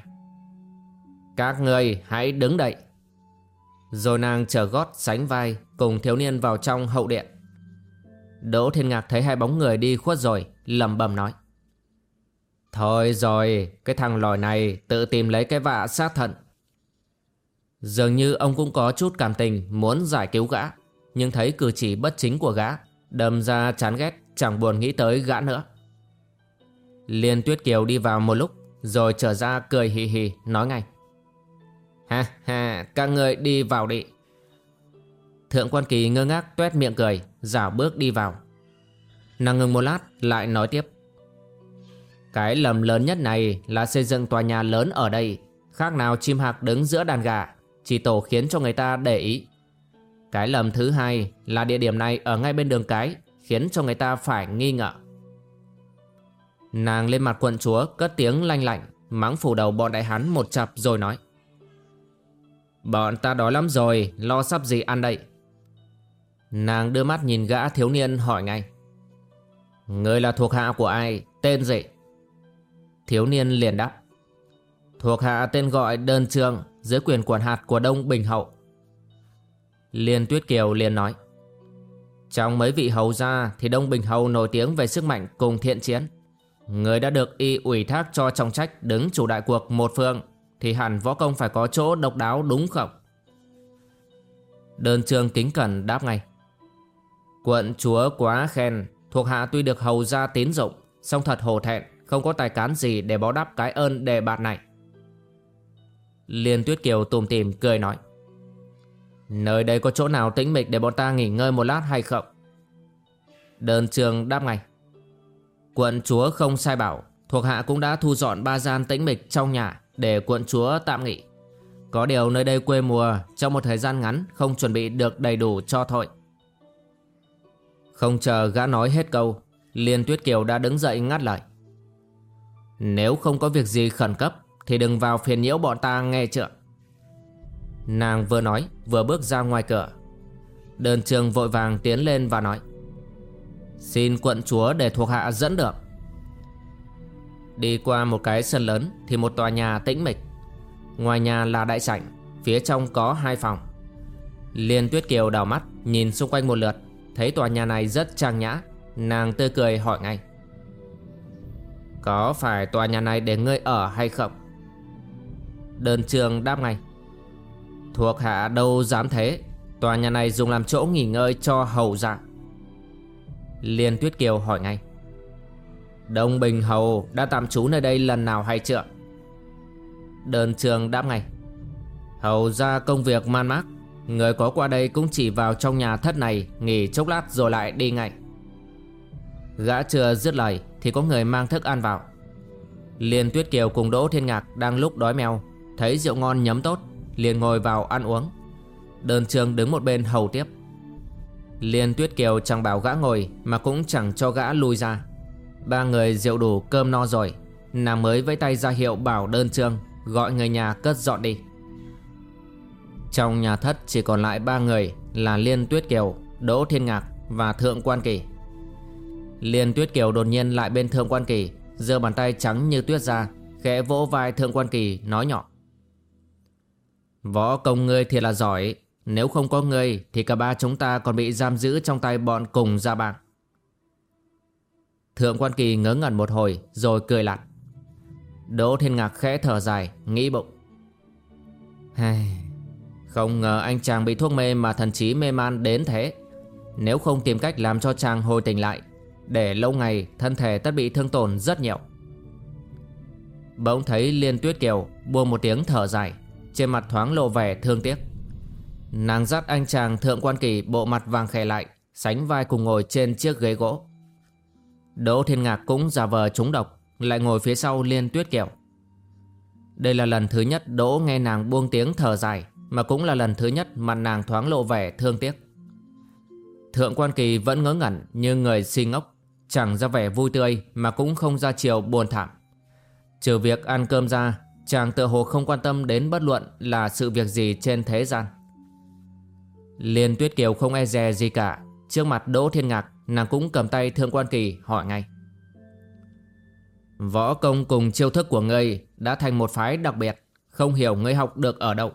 Các người hãy đứng đậy. Rồi nàng trở gót sánh vai Cùng thiếu niên vào trong hậu điện. Đỗ Thiên Ngạc thấy hai bóng người đi khuất rồi, lẩm bẩm nói. Thôi rồi, Cái thằng lòi này tự tìm lấy cái vạ sát thận Dường như ông cũng có chút cảm tình, Muốn giải cứu gã, Nhưng thấy cử chỉ bất chính của gã, Đâm ra chán ghét, Chẳng buồn nghĩ tới gã nữa. Liên Tuyết Kiều đi vào một lúc, Rồi trở ra cười hì hì, Nói ngay. Ha ha, các người đi vào đi. Thượng quan kỳ ngơ ngác tuét miệng cười Giả bước đi vào. Nàng ngừng một lát, lại nói tiếp. Cái lầm lớn nhất này Là xây dựng tòa nhà lớn ở đây, Khác nào chim hạc đứng giữa đàn gà, Chỉ tổ khiến cho người ta để ý. Cái lầm thứ hai là địa điểm này ở ngay bên đường cái, khiến cho người ta phải nghi ngờ. Nàng lên mặt quận chúa cất tiếng lanh lạnh mắng phủ đầu bọn đại hán một chập rồi nói. Bọn ta đói lắm rồi, lo sắp gì ăn đây? Nàng đưa mắt nhìn gã thiếu niên hỏi ngay. Người là thuộc hạ của ai, tên gì? Thiếu niên liền đáp. Thuộc hạ tên gọi đơn trương dưới quyền quản hạt của Đông Bình Hậu. Liên Tuyết Kiều liền nói Trong mấy vị hầu gia thì Đông Bình Hầu nổi tiếng về sức mạnh cùng thiện chiến Người đã được y ủy thác cho trọng trách đứng chủ đại cuộc một phương, Thì hẳn võ công phải có chỗ độc đáo đúng không? Đơn trương kính cẩn đáp ngay Quận chúa quá khen, Thuộc hạ tuy được hầu ra tín dụng, song thật hồ thẹn, Không có tài cán gì để báo đáp cái ơn đề bạt này Liên Tuyết Kiều tùm tìm cười nói Nơi đây có chỗ nào tĩnh mịch để bọn ta nghỉ ngơi một lát hay không? Đơn trường đáp ngay Quận chúa không sai bảo. Thuộc hạ cũng đã thu dọn ba gian tĩnh mịch trong nhà Để quận chúa tạm nghỉ. Có điều nơi đây quê mùa, Trong một thời gian ngắn không chuẩn bị được đầy đủ cho thôi Không chờ gã nói hết câu, Liên Tuyết Kiều đã đứng dậy ngắt lời Nếu không có việc gì khẩn cấp, Thì đừng vào phiền nhiễu bọn ta nghe chưa? Nàng vừa nói, vừa bước ra ngoài cửa. Đơn trường vội vàng tiến lên và nói. Xin quận chúa để thuộc hạ dẫn được. Đi qua một cái sân lớn Thì một tòa nhà tĩnh mịch. Ngoài nhà là đại sảnh, Phía trong có hai phòng. Liên Tuyết Kiều đào mắt Nhìn xung quanh một lượt, Thấy tòa nhà này rất trang nhã, Nàng tươi cười hỏi ngay. Có phải tòa nhà này để ngươi ở hay không? Đơn trường đáp ngay. Thuộc hạ đâu dám thế, Tòa nhà này dùng làm chỗ nghỉ ngơi cho hầu dạng. Liên Tuyết Kiều hỏi ngay. Đông Bình Hầu đã tạm trú nơi đây lần nào hay chưa? Đơn trường đáp ngay. Hầu ra công việc man mác. Người có qua đây cũng chỉ vào trong nhà thất này, Nghỉ chốc lát rồi lại đi ngay. Gã chưa dứt lời Thì có người mang thức ăn vào. Liên Tuyết Kiều cùng Đỗ Thiên Ngạc Đang lúc đói mèo Thấy rượu ngon nhấm tốt, liền ngồi vào ăn uống. Đơn trường đứng một bên hầu tiếp. Liên Tuyết Kiều chẳng bảo gã ngồi Mà cũng chẳng cho gã lui ra. Ba người rượu đủ cơm no rồi. Nàng mới với tay ra hiệu bảo đơn trương, Gọi người nhà cất dọn đi. Trong nhà thất chỉ còn lại ba người Là Liên Tuyết Kiều, Đỗ Thiên Ngạc và Thượng Quan Kỳ. Liên Tuyết Kiều đột nhiên lại bên Thượng Quan Kỳ, giơ bàn tay trắng như tuyết ra, Khẽ vỗ vai Thượng Quan Kỳ, nói nhỏ. Võ công ngươi thiệt là giỏi nếu không có ngươi Thì cả ba chúng ta còn bị giam giữ trong tay bọn cùng gia bạc. Thượng quan kỳ ngớ ngẩn một hồi, Rồi cười lặn. Đỗ Thiên Ngạc khẽ thở dài, Nghĩ bụng Không ngờ anh chàng bị thuốc mê Mà thần trí mê man đến thế Nếu không tìm cách làm cho chàng hồi tỉnh lại, Để lâu ngày thân thể tất bị thương tổn rất nhiều Bỗng thấy Liên Tuyết Kiều buông một tiếng thở dài, trên mặt thoáng lộ vẻ thương tiếc Nàng dắt anh chàng thượng quan kỳ bộ mặt vàng khè lại, Sánh vai cùng ngồi trên chiếc ghế gỗ. Đỗ Thiên Ngạc cũng giả vờ trúng độc, Lại ngồi phía sau liên tuyết kẹo Đây là lần thứ nhất Đỗ nghe nàng buông tiếng thở dài, Mà cũng là lần thứ nhất mặt nàng thoáng lộ vẻ thương tiếc. Thượng quan kỳ vẫn ngớ ngẩn như người si ngốc, Chẳng ra vẻ vui tươi mà cũng không ra chiều buồn thảm. Trừ việc ăn cơm ra, Chàng tự hồ không quan tâm đến bất luận là sự việc gì trên thế gian. Liên Tuyết Kiều không e dè gì cả. Trước mặt Đỗ Thiên Ngạc, Nàng cũng cầm tay Thượng Quan Kỳ hỏi ngay. Võ công cùng chiêu thức của ngươi Đã thành một phái đặc biệt, Không hiểu ngươi học được ở đâu.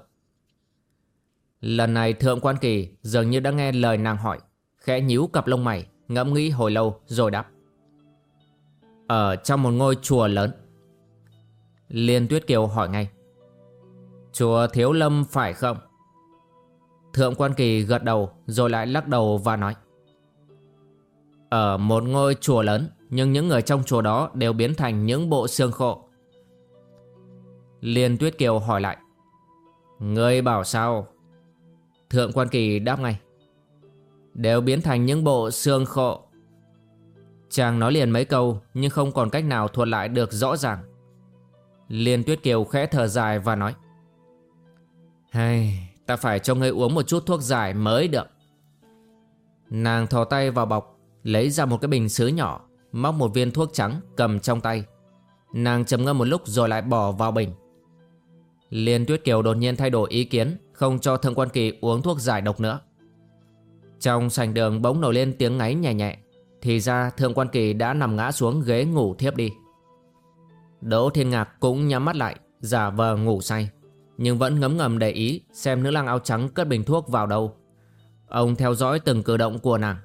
Lần này Thượng Quan Kỳ Dường như đã nghe lời nàng hỏi, Khẽ nhíu cặp lông mày, Ngẫm nghĩ hồi lâu rồi đáp. Ở trong một ngôi chùa lớn. Liên Tuyết Kiều hỏi ngay. Chùa Thiếu Lâm phải không? Thượng quan kỳ gật đầu rồi lại lắc đầu và nói Ở một ngôi chùa lớn Nhưng những người trong chùa đó đều biến thành những bộ xương khô. Liên Tuyết Kiều hỏi lại Ngươi bảo sao? Thượng quan kỳ đáp ngay Đều biến thành những bộ xương khô. Chàng nói liền mấy câu Nhưng không còn cách nào thuật lại được rõ ràng. Liên Tuyết Kiều khẽ thở dài và nói Hay, ta phải cho ngươi uống một chút thuốc giải mới được. Nàng thò tay vào bọc, Lấy ra một cái bình sứ nhỏ, Móc một viên thuốc trắng, cầm trong tay. Nàng trầm ngâm một lúc rồi lại bỏ vào bình. Liên Tuyết Kiều đột nhiên thay đổi ý kiến, Không cho thương Quan Kỳ uống thuốc giải độc nữa. Trong sảnh đường bỗng nổi lên tiếng ngáy nhẹ nhẹ, Thì ra thương Quan Kỳ đã nằm ngã xuống ghế ngủ thiếp đi. Đỗ Thiên Ngạc cũng nhắm mắt lại, Giả vờ ngủ say. Nhưng vẫn ngấm ngầm để ý Xem nữ lang áo trắng cất bình thuốc vào đâu. Ông theo dõi từng cử động của nàng.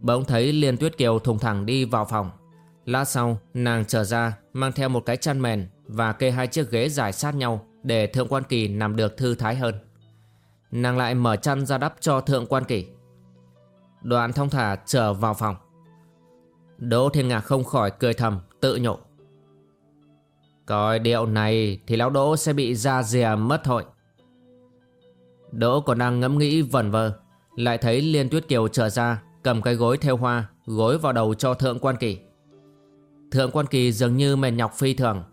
Bỗng thấy Liên Tuyết Kiều thùng thẳng đi vào phòng. Lát sau, nàng trở ra, Mang theo một cái chăn mền Và kê hai chiếc ghế dài sát nhau Để Thượng Quan Kỳ nằm được thư thái hơn. Nàng lại mở chăn ra đắp cho Thượng Quan Kỳ. Đoạn thông thả trở vào phòng. Đỗ Thiên Ngạc không khỏi cười thầm, Tự nhộ Coi điệu này thì lão Đỗ sẽ bị ra rìa mất thôi Đỗ còn đang ngẫm nghĩ vẩn vơ, Lại thấy Liên Tuyết Kiều trở ra, Cầm cái gối theo hoa, Gối vào đầu cho Thượng Quan Kỳ. Thượng Quan Kỳ dường như mệt nhọc phi thường.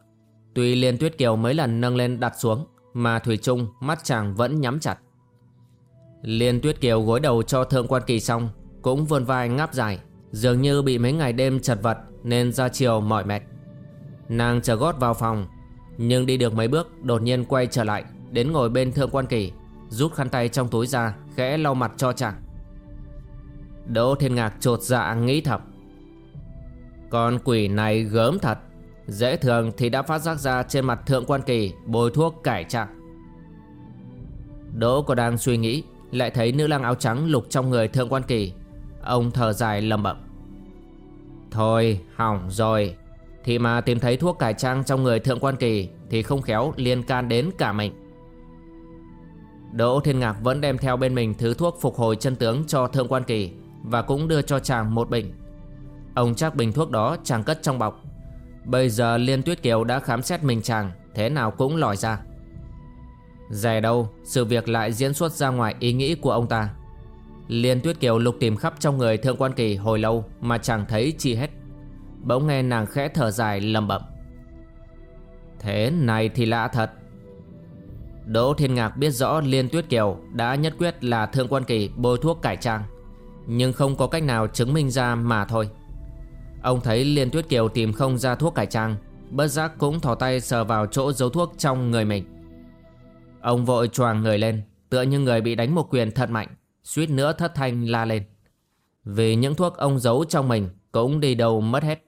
Tuy Liên Tuyết Kiều mấy lần nâng lên đặt xuống, Mà Thủy Trung mắt chàng vẫn nhắm chặt. Liên Tuyết Kiều gối đầu cho Thượng Quan Kỳ xong, Cũng vươn vai ngáp dài, Dường như bị mấy ngày đêm chật vật Nên ra chiều mỏi mệt. Nàng chờ gót vào phòng, Nhưng đi được mấy bước, đột nhiên quay trở lại, Đến ngồi bên Thượng Quan Kỳ, Rút khăn tay trong túi ra, Khẽ lau mặt cho chàng. Đỗ Thiên Ngạc trột dạ nghĩ thầm. Con quỷ này gớm thật, Dễ thường thì đã phát giác ra trên mặt Thượng Quan Kỳ Bôi thuốc cải trạng Đỗ có đang suy nghĩ, Lại thấy nữ lang áo trắng lục trong người Thượng Quan Kỳ. Ông thở dài lầm bẩm. Thôi, hỏng rồi. Thì mà tìm thấy thuốc cải trang trong người Thượng Quan Kỳ Thì không khéo liên can đến cả mình. Đỗ Thiên Ngạc vẫn đem theo bên mình thứ thuốc phục hồi chân tướng cho Thượng Quan Kỳ Và cũng đưa cho chàng một bình. Ông chắc bình thuốc đó chàng cất trong bọc. Bây giờ Liên Tuyết Kiều đã khám xét mình chàng, Thế nào cũng lòi ra. Dè đâu, Sự việc lại diễn xuất ra ngoài ý nghĩ của ông ta. Liên Tuyết Kiều lục tìm khắp trong người Thượng Quan Kỳ hồi lâu Mà chẳng thấy chi hết. Bỗng nghe nàng khẽ thở dài lầm bẩm. Thế này thì lạ thật. Đỗ Thiên Ngạc biết rõ Liên Tuyết Kiều đã nhất quyết là Thượng Quan Kỳ bôi thuốc cải trang, Nhưng không có cách nào chứng minh ra mà thôi. Ông thấy Liên Tuyết Kiều tìm không ra thuốc cải trang, Bất giác cũng thò tay sờ vào chỗ giấu thuốc trong người mình. Ông vội choàng người lên, Tựa như người bị đánh một quyền thật mạnh, Suýt nữa thất thanh la lên. Vì những thuốc ông giấu trong mình Cũng đi đâu mất hết.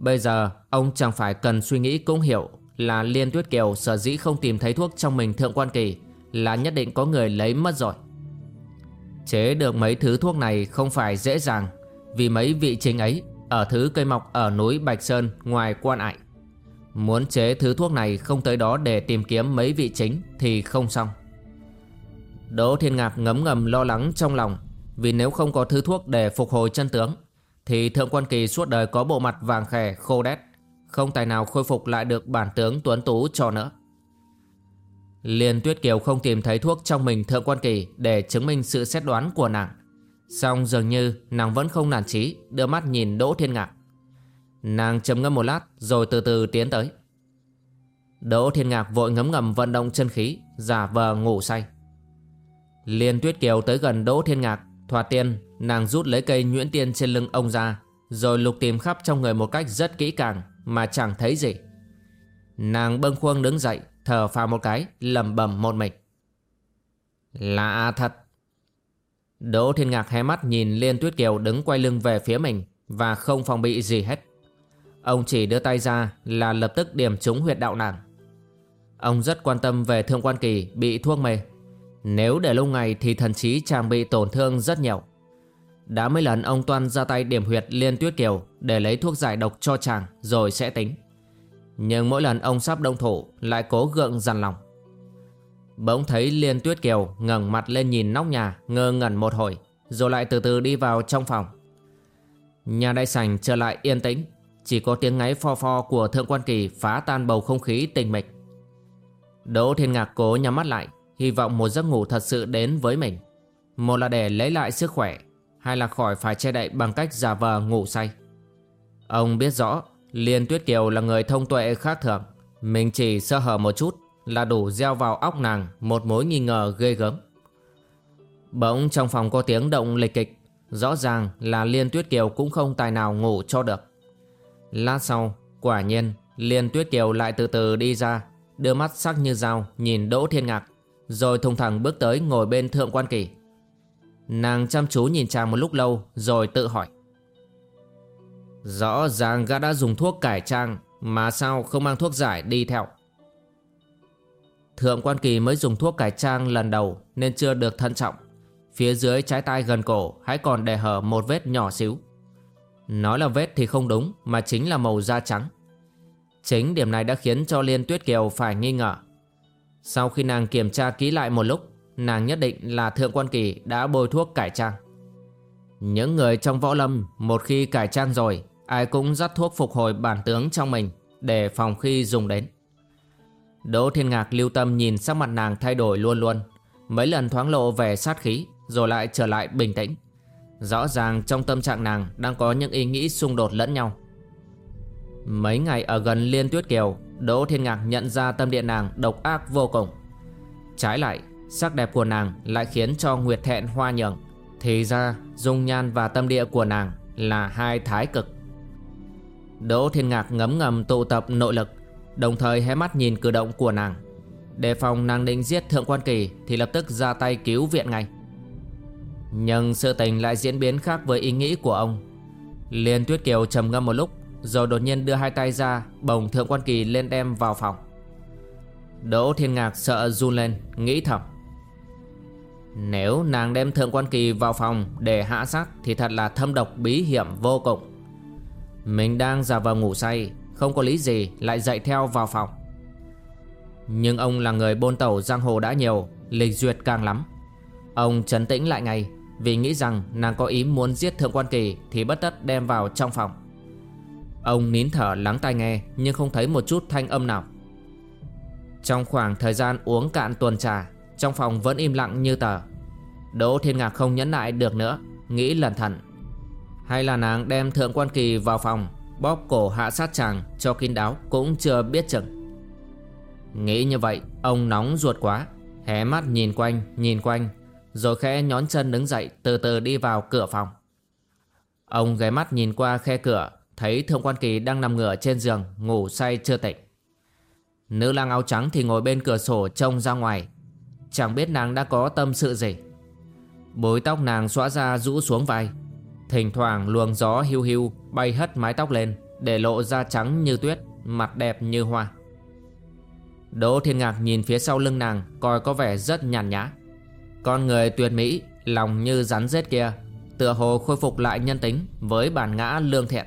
Bây giờ, ông chẳng phải cần suy nghĩ cũng hiểu Là Liên Tuyết Kiều sở dĩ không tìm thấy thuốc trong mình Thượng Quan Kỳ Là nhất định có người lấy mất rồi. Chế được mấy thứ thuốc này không phải dễ dàng, Vì mấy vị chính ấy Ở thứ cây mọc ở núi Bạch Sơn ngoài quan ải. Muốn chế thứ thuốc này không tới đó để tìm kiếm mấy vị chính Thì không xong. Đỗ Thiên Ngạc ngấm ngầm lo lắng trong lòng, Vì nếu không có thứ thuốc để phục hồi chân tướng thì Thượng Quan Kỳ suốt đời có bộ mặt vàng khè, khô đét. Không tài nào khôi phục lại được bản tướng tuấn tú cho nữa. Liên Tuyết Kiều không tìm thấy thuốc trong mình Thượng Quan Kỳ Để chứng minh sự xét đoán của nàng. Song dường như nàng vẫn không nản chí, Đưa mắt nhìn Đỗ Thiên Ngạc Nàng chấm ngâm một lát rồi từ từ tiến tới. Đỗ Thiên Ngạc vội ngấm ngầm vận động chân khí, Giả vờ ngủ say. Liên Tuyết Kiều tới gần Đỗ Thiên Ngạc, Thoạt tiên nàng rút lấy cây nhuyễn tiên trên lưng ông ra, Rồi lục tìm khắp trong người một cách rất kỹ càng Mà chẳng thấy gì. Nàng bâng khuâng đứng dậy, Thở phào một cái lầm bầm một mình. Lạ thật. Đỗ Thiên Ngạc hé mắt nhìn Liên Tuyết Kiều đứng quay lưng về phía mình Và không phòng bị gì hết. Ông chỉ đưa tay ra là lập tức điểm trúng huyệt đạo nàng. Ông rất quan tâm về Thương Quan Kỳ bị thuốc mê. Nếu để lâu ngày thì thần trí chàng bị tổn thương rất nhiều. Đã mấy lần ông Toan ra tay điểm huyệt Liên Tuyết Kiều Để lấy thuốc giải độc cho chàng rồi sẽ tính. Nhưng mỗi lần ông sắp động thủ, Lại cố gượng dằn lòng. Bỗng thấy Liên Tuyết Kiều ngẩng mặt lên nhìn nóc nhà, Ngơ ngẩn một hồi, Rồi lại từ từ đi vào trong phòng. Nhà đại sảnh trở lại yên tĩnh, Chỉ có tiếng ngáy pho pho của Thượng Quan Kỳ Phá tan bầu không khí tình mịch. Đỗ Thiên Ngạc cố nhắm mắt lại, Hy vọng một giấc ngủ thật sự đến với mình. Một là để lấy lại sức khỏe hay là khỏi phải che đậy bằng cách giả vờ ngủ say. Ông biết rõ, Liên Tuyết Kiều là người thông tuệ khác thường. Mình chỉ sơ hở một chút Là đủ gieo vào óc nàng Một mối nghi ngờ ghê gớm. Bỗng trong phòng có tiếng động lịch kịch, Rõ ràng là Liên Tuyết Kiều cũng không tài nào ngủ cho được. Lát sau, Quả nhiên, Liên Tuyết Kiều lại từ từ đi ra, Đưa mắt sắc như dao Nhìn Đỗ Thiên Ngạc, rồi thùng thẳng bước tới ngồi bên thượng quan kỳ. Nàng chăm chú nhìn chàng một lúc lâu, Rồi tự hỏi. Rõ ràng gã đã dùng thuốc cải trang, Mà sao không mang thuốc giải đi theo? Thượng quan kỳ mới dùng thuốc cải trang lần đầu Nên chưa được thận trọng. Phía dưới trái tai gần cổ Hãy còn để hở một vết nhỏ xíu. Nói là vết thì không đúng, Mà chính là màu da trắng. Chính điểm này đã khiến cho Liên Tuyết Kiều phải nghi ngờ. Sau khi nàng kiểm tra kỹ lại một lúc Nàng nhất định là Thượng Quan Kỳ đã bôi thuốc cải trang. Những người trong võ lâm, một khi cải trang rồi, Ai cũng dắt thuốc phục hồi bản tướng trong mình Để phòng khi dùng đến. Đỗ Thiên Ngạc lưu tâm nhìn sắc mặt nàng thay đổi luôn luôn. Mấy lần thoáng lộ vẻ sát khí, Rồi lại trở lại bình tĩnh. Rõ ràng trong tâm trạng nàng Đang có những ý nghĩ xung đột lẫn nhau. Mấy ngày ở gần Liên Tuyết Kiều, Đỗ Thiên Ngạc nhận ra tâm địa nàng độc ác vô cùng. Trái lại Sắc đẹp của nàng lại khiến cho Nguyệt Thẹn hoa nhường Thì ra, dung nhan và tâm địa của nàng Là hai thái cực. Đỗ Thiên Ngạc ngấm ngầm tụ tập nội lực, Đồng thời hé mắt nhìn cử động của nàng. Đề phòng nàng định giết Thượng Quan Kỳ Thì lập tức ra tay cứu viện ngay. Nhưng sự tình lại diễn biến khác với ý nghĩ của ông. Liên Tuyết Kiều trầm ngâm một lúc, Rồi đột nhiên đưa hai tay ra, Bồng Thượng Quan Kỳ lên đem vào phòng. Đỗ Thiên Ngạc sợ run lên, Nghĩ thầm. Nếu nàng đem Thượng Quan Kỳ vào phòng Để hạ sát Thì thật là thâm độc bí hiểm vô cùng. Mình đang giả vờ ngủ say, Không có lý gì, lại dậy theo vào phòng. Nhưng ông là người bôn tẩu giang hồ đã nhiều, Lịch duyệt càng lắm. Ông trấn tĩnh lại ngay, Vì nghĩ rằng nàng có ý muốn giết Thượng Quan Kỳ Thì bất tất đem vào trong phòng. Ông nín thở lắng tai nghe, Nhưng không thấy một chút thanh âm nào. Trong khoảng thời gian uống cạn tuần trà trong phòng vẫn im lặng như tờ. Đỗ Thiên Ngạc không nhẫn nại được nữa, Nghĩ lần thận. Hay là nàng đem Thượng Quan Kỳ vào phòng, Bóp cổ hạ sát chàng cho kín đáo Cũng chưa biết chừng. Nghĩ như vậy, ông nóng ruột quá, Hé mắt nhìn quanh nhìn quanh, Rồi khẽ nhón chân đứng dậy Từ từ đi vào cửa phòng. Ông ghé mắt nhìn qua khe cửa, Thấy Thượng Quan Kỳ đang nằm ngửa trên giường, Ngủ say chưa tỉnh. Nữ lang áo trắng thì ngồi bên cửa sổ trông ra ngoài Chẳng biết nàng đã có tâm sự gì. Bối tóc nàng xóa ra rũ xuống vai. Thỉnh thoảng luồng gió hiu hiu bay hất mái tóc lên, Để lộ da trắng như tuyết, Mặt đẹp như hoa. Đỗ Thiên Ngạc nhìn phía sau lưng nàng, Coi có vẻ rất nhàn nhã. Con người tuyệt mỹ, Lòng như rắn rết kia, Tựa hồ khôi phục lại nhân tính Với bản ngã lương thiện.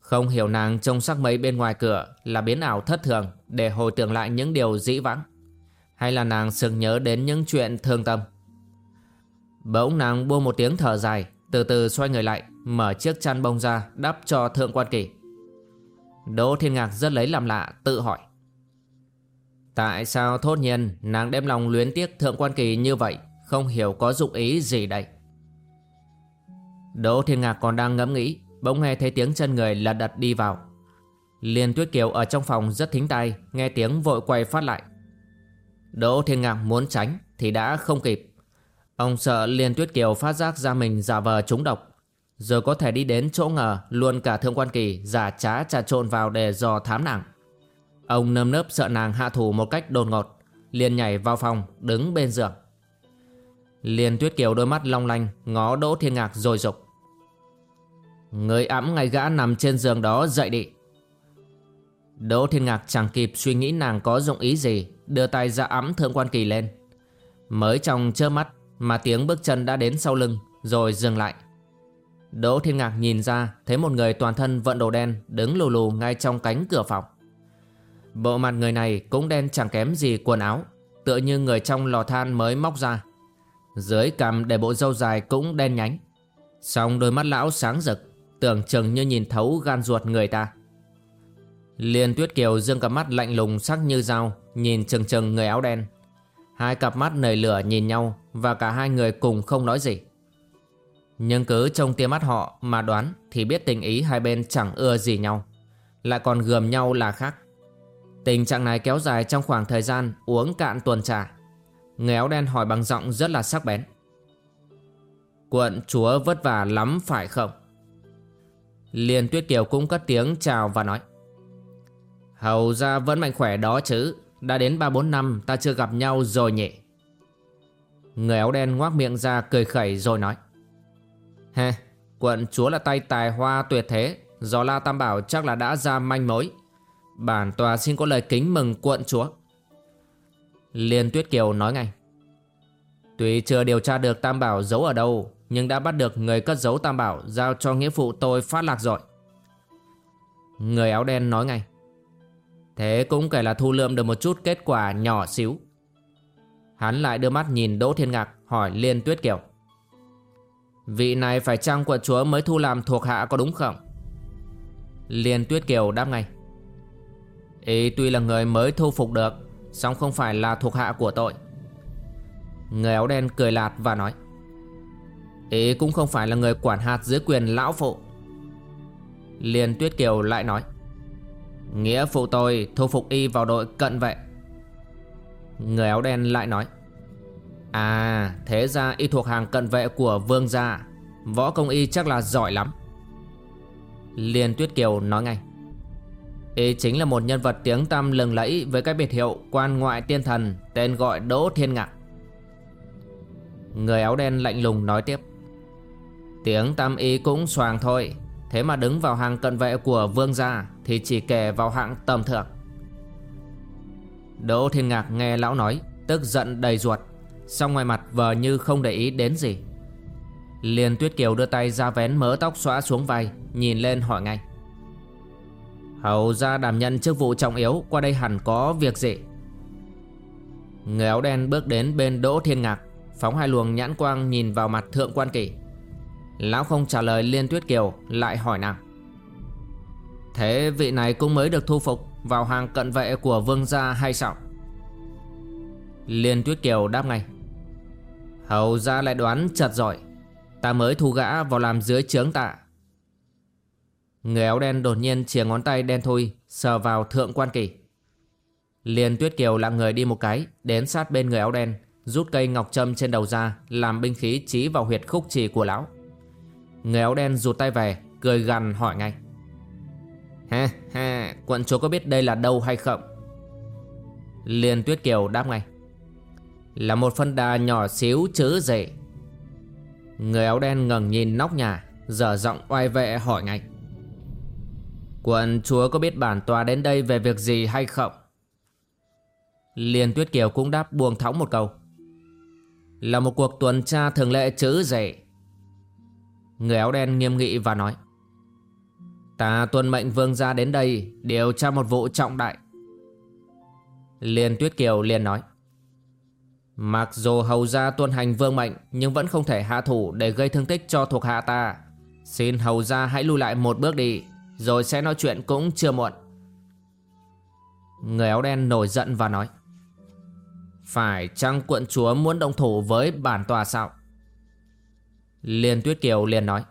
Không hiểu nàng trông sắc mấy bên ngoài cửa Là biến ảo thất thường Để hồi tưởng lại những điều dĩ vãng. Hay là nàng sực nhớ đến những chuyện thương tâm? Bỗng nàng buông một tiếng thở dài, Từ từ xoay người lại, Mở chiếc chăn bông ra, đắp cho Thượng Quan Kỳ. Đỗ Thiên Ngạc rất lấy làm lạ, tự hỏi. Tại sao thốt nhiên nàng đem lòng luyến tiếc Thượng Quan Kỳ như vậy, Không hiểu có dụng ý gì đây? Đỗ Thiên Ngạc còn đang ngẫm nghĩ, Bỗng nghe thấy tiếng chân người lật đật đi vào. Liên Tuyết Kiều ở trong phòng rất thính tai, Nghe tiếng vội quay phát lại. Đỗ Thiên Ngạc muốn tránh Thì đã không kịp. Ông sợ Liên Tuyết Kiều phát giác ra mình giả vờ trúng độc. Rồi có thể đi đến chỗ ngờ, Luôn cả Thượng Quan Kỳ giả trá trà trộn vào để dò thám nàng. Ông nơm nớp sợ nàng hạ thủ một cách đột ngột, liền nhảy vào phòng, đứng bên giường. Liên Tuyết Kiều đôi mắt long lanh, Ngó Đỗ Thiên Ngạc rồi dục. Người ẵm ngay gã nằm trên giường đó dậy đi. Đỗ Thiên Ngạc chẳng kịp suy nghĩ nàng có dụng ý gì, Đưa tay ra ấm Thượng Quan Kỳ lên. Mới trong chớp mắt Mà tiếng bước chân đã đến sau lưng, Rồi dừng lại. Đỗ Thiên Ngạc nhìn ra, Thấy một người toàn thân vận đồ đen Đứng lù lù ngay trong cánh cửa phòng. Bộ mặt người này cũng đen chẳng kém gì quần áo, Tựa như người trong lò than mới móc ra. Dưới cằm để bộ râu dài cũng đen nhánh. Xong đôi mắt lão sáng rực, Tưởng chừng như nhìn thấu gan ruột người ta. Liên Tuyết Kiều dương cặp mắt lạnh lùng sắc như dao, Nhìn chừng chừng người áo đen Hai cặp mắt nảy lửa nhìn nhau Và cả hai người cùng không nói gì Nhưng cứ trong tia mắt họ mà đoán Thì biết tình ý hai bên chẳng ưa gì nhau, Lại còn gườm nhau là khác Tình trạng này kéo dài trong khoảng thời gian uống cạn tuần trà. Người áo đen hỏi bằng giọng rất là sắc bén. Quận chúa vất vả lắm phải không? Liên Tuyết Kiều cũng cất tiếng chào và nói. Hầu ra vẫn mạnh khỏe đó chứ. Đã đến 3-4 năm ta chưa gặp nhau rồi nhỉ. Người áo đen ngoác miệng ra cười khẩy rồi nói. He, quận chúa là tay tài hoa tuyệt thế. Do La Tam Bảo chắc là đã ra manh mối Bản tòa xin có lời kính mừng quận chúa Liên Tuyết Kiều nói ngay Tuy chưa điều tra được Tam Bảo giấu ở đâu Nhưng đã bắt được người cất giấu Tam Bảo Giao cho nghĩa phụ tôi phát lạc rồi Người áo đen nói ngay Thế cũng kể là thu lượm được một chút kết quả nhỏ xíu. Hắn lại đưa mắt nhìn Đỗ Thiên Ngạc, Hỏi Liên Tuyết Kiều. Vị này phải chăng quận chúa mới thu làm thuộc hạ có đúng không? Liên Tuyết Kiều đáp ngay. Ý tuy là người mới thu phục được, song không phải là thuộc hạ của tội. Người áo đen cười lạt và nói. Ý cũng không phải là người quản hạt dưới quyền lão phụ. Liên Tuyết Kiều lại nói. Nghĩa phụ tôi thu phục y vào đội cận vệ. Người áo đen lại nói À thế ra y thuộc hàng cận vệ của vương gia. Võ công y chắc là giỏi lắm. Liên Tuyết Kiều nói ngay, Y chính là một nhân vật tiếng tăm lừng lẫy Với cái biệt hiệu quan ngoại tiên thần Tên gọi Đỗ Thiên Ngạc Người áo đen lạnh lùng nói tiếp, Tiếng tăm y cũng xoàng thôi. Thế mà đứng vào hàng cận vệ của vương gia Thì chỉ kể vào hạng tầm thượng. Đỗ Thiên Ngạc nghe lão nói, Tức giận đầy ruột Xong ngoài mặt vờ như không để ý đến gì. Liền Tuyết Kiều đưa tay ra vén mớ tóc xóa xuống vai, Nhìn lên hỏi ngay. Hầu ra đảm nhận chức vụ trọng yếu, Qua đây hẳn có việc gì? Người áo đen bước đến bên Đỗ Thiên Ngạc, Phóng hai luồng nhãn quang nhìn vào mặt Thượng Quan Kỳ Lão không trả lời Liên Tuyết Kiều, Lại hỏi nàng. Thế vị này cũng mới được thu phục Vào hàng cận vệ của vương gia hay sao? Liên Tuyết Kiều đáp ngay. Hầu ra lại đoán chật giỏi Ta mới thu gã vào làm dưới trướng tạ Người áo đen đột nhiên chìa ngón tay đen thui, Sờ vào thượng quan kỳ. Liên Tuyết Kiều lặng người đi một cái, Đến sát bên người áo đen, Rút cây ngọc châm trên đầu ra, Làm binh khí chí vào huyệt khúc trì của lão. Người áo đen rụt tay về, Cười gằn hỏi ngay. Ha ha, Quận chúa có biết đây là đâu hay không? Liên Tuyết Kiều đáp ngay. Là một phân đà nhỏ xíu chứ gì? Người áo đen ngẩng nhìn nóc nhà, Dở giọng oai vệ hỏi ngay. Quận chúa có biết bản tòa đến đây về việc gì hay không? Liên Tuyết Kiều cũng đáp buông thõng một câu. Là một cuộc tuần tra thường lệ chứ gì? Người áo đen nghiêm nghị và nói, Ta tuân mệnh vương gia đến đây Điều tra một vụ trọng đại. Liên Tuyết Kiều liền nói, Mặc dù hầu gia tuân hành vương mệnh, Nhưng vẫn không thể hạ thủ Để gây thương tích cho thuộc hạ ta. Xin hầu gia hãy lui lại một bước đi, Rồi sẽ nói chuyện cũng chưa muộn. Người áo đen nổi giận và nói, Phải chăng quận chúa muốn động thủ với bản tòa sao? Liên Tuyết Kiều liền nói,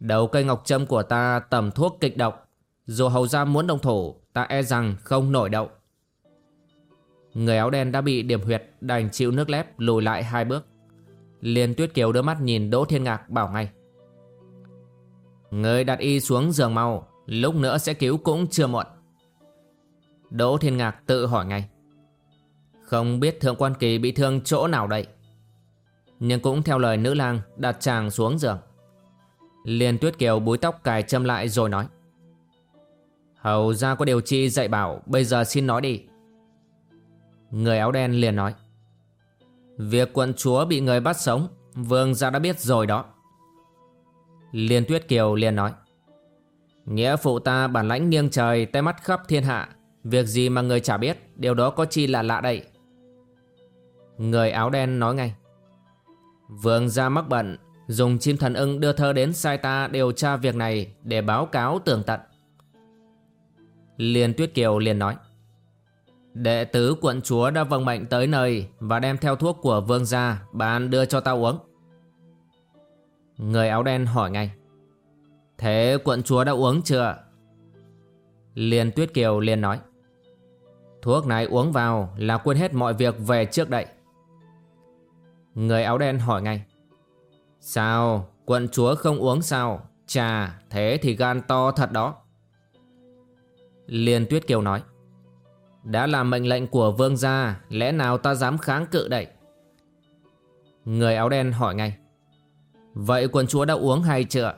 Đầu cây ngọc châm của ta tầm thuốc kịch độc, Dù hầu ra muốn đồng thủ, Ta e rằng không nổi đậu Người áo đen đã bị điểm huyệt Đành chịu nước lép lùi lại hai bước. Liên Tuyết Kiều đưa mắt nhìn Đỗ Thiên Ngạc bảo ngay, Người đặt y xuống giường mau, Lúc nữa sẽ cứu cũng chưa muộn. Đỗ Thiên Ngạc tự hỏi ngay, Không biết Thượng Quan Kỳ bị thương chỗ nào đây? Nhưng cũng theo lời nữ lang Đặt chàng xuống giường. Liên Tuyết Kiều búi tóc cài châm lại rồi nói. Hầu ra có điều chi dạy bảo, Bây giờ xin nói đi. Người áo đen liền nói. Việc quận chúa bị người bắt sống, Vương gia đã biết rồi đó. Liên Tuyết Kiều liền nói. Nghĩa phụ ta bản lãnh nghiêng trời, Tay mắt khắp thiên hạ. Việc gì mà người chả biết, Điều đó có chi là lạ đây? Người áo đen nói ngay. Vương gia mắc bận Dùng chim thần ưng đưa thơ đến sai ta điều tra việc này để báo cáo tường tận. Liên Tuyết Kiều liền nói. Đệ tứ quận chúa đã vâng mệnh tới nơi và đem theo thuốc của vương gia bạn đưa cho ta uống. Người áo đen hỏi ngay. Thế quận chúa đã uống chưa? Liên Tuyết Kiều liền nói. Thuốc này uống vào là quên hết mọi việc về trước đây. Người áo đen hỏi ngay. Sao? Quận chúa không uống sao? Chà, thế thì gan to thật đó. Liên Tuyết Kiều nói. Đã là mệnh lệnh của vương gia, Lẽ nào ta dám kháng cự đậy Người áo đen hỏi ngay. Vậy quận chúa đã uống hay chưa?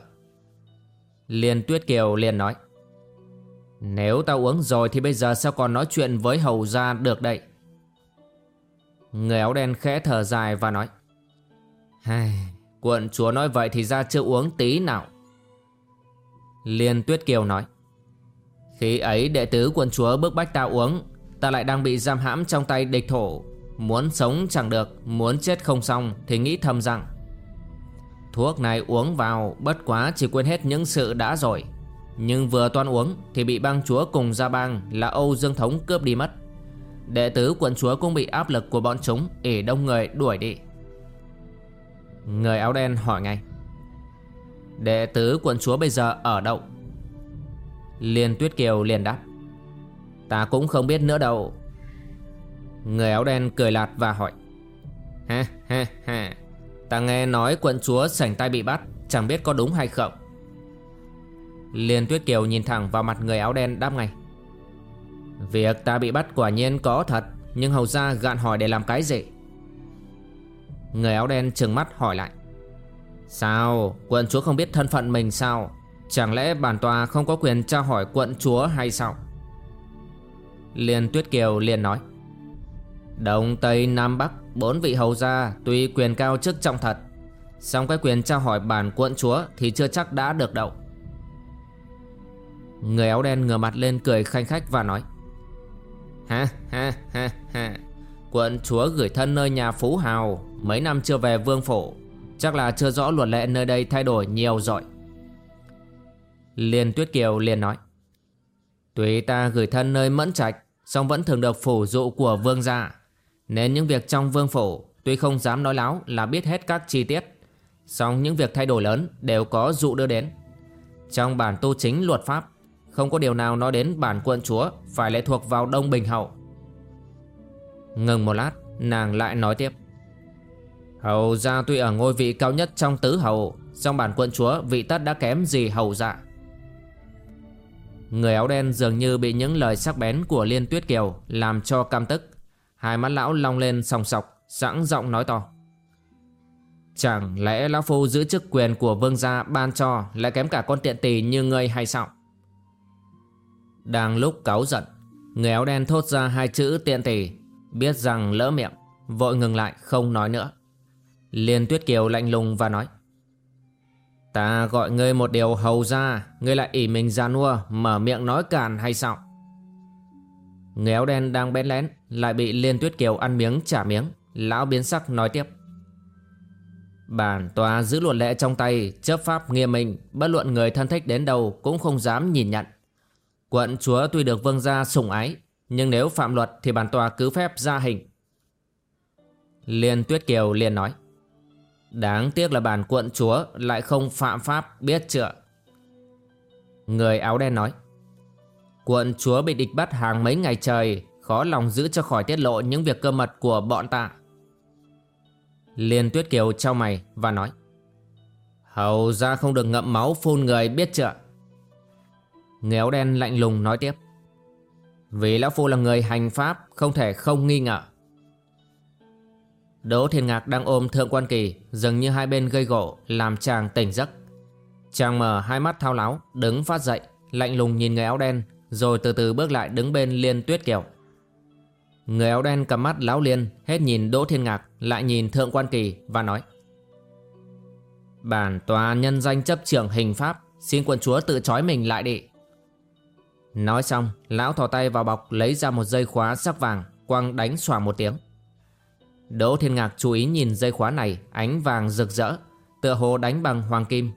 Liên Tuyết Kiều liền nói. Nếu ta uống rồi thì bây giờ sao còn nói chuyện với hầu gia được đậy Người áo đen khẽ thở dài và nói Hai, Quận chúa nói vậy thì ra chưa uống tí nào. Liên Tuyết Kiều nói Khi ấy đệ tứ quận chúa bức bách ta uống Ta lại đang bị giam hãm trong tay địch thổ. Muốn sống chẳng được Muốn chết không xong Thì nghĩ thầm rằng Thuốc này uống vào bất quá chỉ quên hết những sự đã rồi. Nhưng vừa toan uống thì bị bang chúa cùng gia bang là Âu Dương Thống cướp đi mất. Đệ tứ quận chúa cũng bị áp lực của bọn chúng, ỉ đông người đuổi đi. Người áo đen hỏi ngay. Đệ tứ quận chúa bây giờ ở đâu? Liên Tuyết Kiều liền đáp. Ta cũng không biết nữa đâu. Người áo đen cười lạt và hỏi. Ha ha ha. Ta nghe nói quận chúa sảnh tay bị bắt, Chẳng biết có đúng hay không? Liên Tuyết Kiều nhìn thẳng vào mặt người áo đen đáp ngay. Việc ta bị bắt quả nhiên có thật, Nhưng hầu ra gạn hỏi để làm cái gì? Người áo đen trừng mắt hỏi lại. Sao? Quận chúa không biết thân phận mình sao? Chẳng lẽ bản tòa không có quyền tra hỏi quận chúa hay sao? Liên Tuyết Kiều liền nói. Đông Tây Nam Bắc, Bốn vị hầu gia tuy quyền cao chức trọng thật, song cái quyền tra hỏi bản quận chúa Thì chưa chắc đã được đậu. Người áo đen ngửa mặt lên cười khanh khách và nói. Ha ha ha ha. Quận chúa gửi thân nơi nhà Phú Hào. Mấy năm chưa về vương phủ. Chắc là chưa rõ luật lệ nơi đây thay đổi nhiều rồi. Liên Tuyết Kiều liền nói. Tuy ta gửi thân nơi mẫn trạch, song vẫn thường được phủ dụ của vương gia. Nên những việc trong vương phủ, Tuy không dám nói láo là biết hết các chi tiết. Song những việc thay đổi lớn đều có dụ đưa đến. Trong bản tu chính luật pháp không có điều nào nói đến bản quận chúa Phải lệ thuộc vào Đông Bình Hậu. Ngừng một lát, Nàng lại nói tiếp. Hầu gia tuy ở ngôi vị cao nhất trong tứ hầu Trong bản quận chúa vị tất đã kém gì hầu dạ. Người áo đen dường như bị những lời sắc bén của Liên Tuyết Kiều Làm cho căm tức. Hai mắt lão long lên sòng sọc, Sẵn giọng nói to. Chẳng lẽ lão phu giữ chức quyền của vương gia ban cho Lại kém cả con tiện tỳ như ngươi hay sao? Đang lúc cáu giận Người áo đen thốt ra hai chữ tiện tỷ, Biết rằng lỡ miệng Vội ngừng lại không nói nữa. Liên Tuyết Kiều lạnh lùng và nói Ta gọi ngươi một điều hầu ra Ngươi lại ỉ mình ra nua Mở miệng nói càn hay sao? Người áo đen đang bén lén Lại bị Liên Tuyết Kiều ăn miếng trả miếng Lão biến sắc nói tiếp Bản tòa giữ luật lệ trong tay Chấp pháp nghiêm minh Bất luận người thân thích đến đâu Cũng không dám nhìn nhận. Quận chúa tuy được vương gia sủng ái, Nhưng nếu phạm luật thì bản tòa cứ phép ra hình Liên Tuyết Kiều liền nói, Đáng tiếc là bản quận chúa lại không phạm pháp biết chữa. Người áo đen nói, Quận chúa bị địch bắt hàng mấy ngày trời, Khó lòng giữ cho khỏi tiết lộ những việc cơ mật của bọn ta Liên Tuyết Kiều trao mày và nói, Hầu ra không được ngậm máu phun người biết chữa. Người áo đen lạnh lùng nói tiếp. Vì Lão Phu là người hành pháp, Không thể không nghi ngờ. Đỗ Thiên Ngạc đang ôm Thượng Quan Kỳ, Dường như hai bên gây gỗ, Làm chàng tỉnh giấc. Chàng mở hai mắt thao láo, Đứng phát dậy, Lạnh lùng nhìn người áo đen, Rồi từ từ bước lại đứng bên Liên Tuyết Kiều. Người áo đen cầm mắt láo liên, Hết nhìn Đỗ Thiên Ngạc, Lại nhìn Thượng Quan Kỳ và nói, Bản tòa nhân danh chấp trưởng hình pháp, Xin quận chúa tự trói mình lại đi. Nói xong Lão thò tay vào bọc lấy ra một dây khóa sắc vàng Quăng đánh xòa một tiếng Đỗ Thiên Ngạc chú ý nhìn dây khóa này ánh vàng rực rỡ, tựa hồ đánh bằng hoàng kim.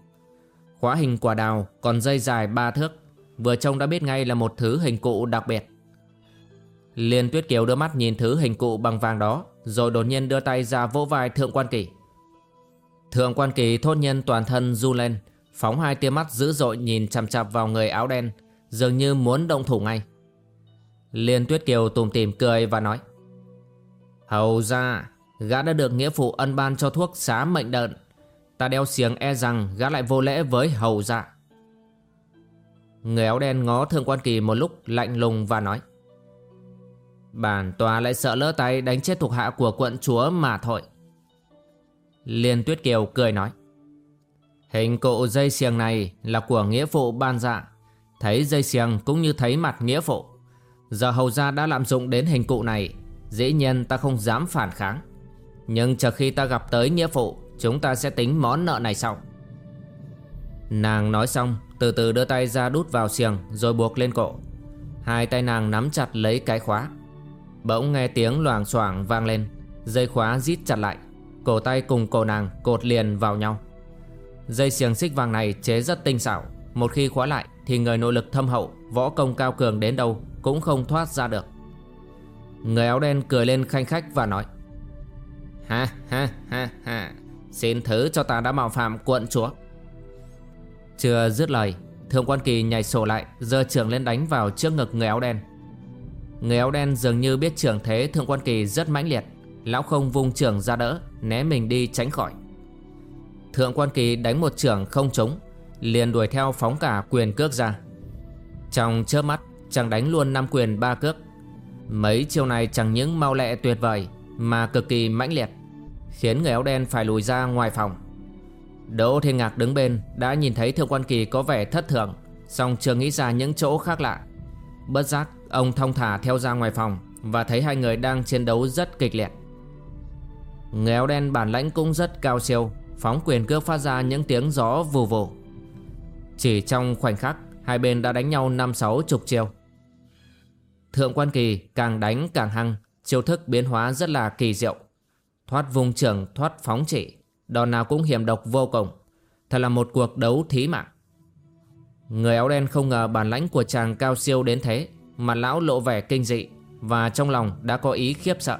Khóa hình quả đào còn dây dài ba thước, vừa trông đã biết ngay là một thứ hình cụ đặc biệt. Liên Tuyết Kiều đưa mắt nhìn thứ hình cụ bằng vàng đó, rồi đột nhiên đưa tay ra vỗ vai Thượng Quan Kỳ. Thượng Quan Kỳ thốt nhiên toàn thân du lên, phóng hai tia mắt dữ dội nhìn chằm chằm vào người áo đen, dường như muốn động thủ ngay. Liên Tuyết Kiều tùm tìm cười và nói, Hầu ra, Gã đã được nghĩa phụ ân ban cho thuốc xá mệnh đợn. Ta đeo xiềng e rằng gã lại vô lễ với hầu dạ Người áo đen ngó thương quan kỳ một lúc lạnh lùng và nói, Bản tòa lại sợ lỡ tay đánh chết thuộc hạ của quận chúa mà thôi. Liên Tuyết Kiều cười nói, Hình cụ dây xiềng này là của nghĩa phụ ban dạ. Thấy dây xiềng cũng như thấy mặt nghĩa phụ. Giờ hầu gia đã lạm dụng đến hình cụ này, Dĩ nhiên ta không dám phản kháng. Nhưng chờ khi ta gặp tới nghĩa phụ, Chúng ta sẽ tính món nợ này sau. Nàng nói xong, Từ từ đưa tay ra đút vào xiềng Rồi buộc lên cổ. Hai tay nàng nắm chặt lấy cái khóa. Bỗng nghe tiếng loảng xoảng vang lên, Dây khóa rít chặt lại, Cổ tay cùng cổ nàng cột liền vào nhau. Dây xiềng xích vàng này chế rất tinh xảo. Một khi khóa lại, thì người nội lực thâm hậu, Võ công cao cường đến đâu Cũng không thoát ra được. Người áo đen cười lên khanh khách và nói, Ha ha ha ha, Xin thứ cho ta đã mạo phạm quận chúa. Chưa dứt lời, Thượng quan kỳ nhảy sổ lại, giơ trường lên đánh vào trước ngực người áo đen. Người áo đen dường như biết trưởng thế Thượng quan kỳ rất mãnh liệt, Lão không vung trường ra đỡ, Né mình đi tránh khỏi. Thượng quan kỳ đánh một trường không trúng Liền đuổi theo phóng cả quyền cước ra. Trong chớp mắt, Chàng đánh luôn năm quyền ba cước. Mấy chiêu này chẳng những mau lẹ tuyệt vời, Mà cực kỳ mãnh liệt, Khiến người áo đen phải lùi ra ngoài phòng. Đỗ Thiên Ngạc đứng bên Đã nhìn thấy Thượng Quan Kỳ có vẻ thất thường, song chưa nghĩ ra những chỗ khác lạ. Bất giác, ông thong thả theo ra ngoài phòng Và thấy hai người đang chiến đấu rất kịch liệt. Người áo đen bản lãnh cũng rất cao siêu, Phóng quyền cước phát ra những tiếng gió vù vù. Chỉ trong khoảnh khắc, Hai bên đã đánh nhau năm sáu chục chiêu. Thượng quan kỳ càng đánh càng hăng, Chiêu thức biến hóa rất là kỳ diệu. Thoát vùng trường, thoát phóng chỉ Đòn nào cũng hiểm độc vô cùng. Thật là một cuộc đấu thí mạng. Người áo đen không ngờ bản lãnh của chàng cao siêu đến thế Mà lão lộ vẻ kinh dị Và trong lòng đã có ý khiếp sợ.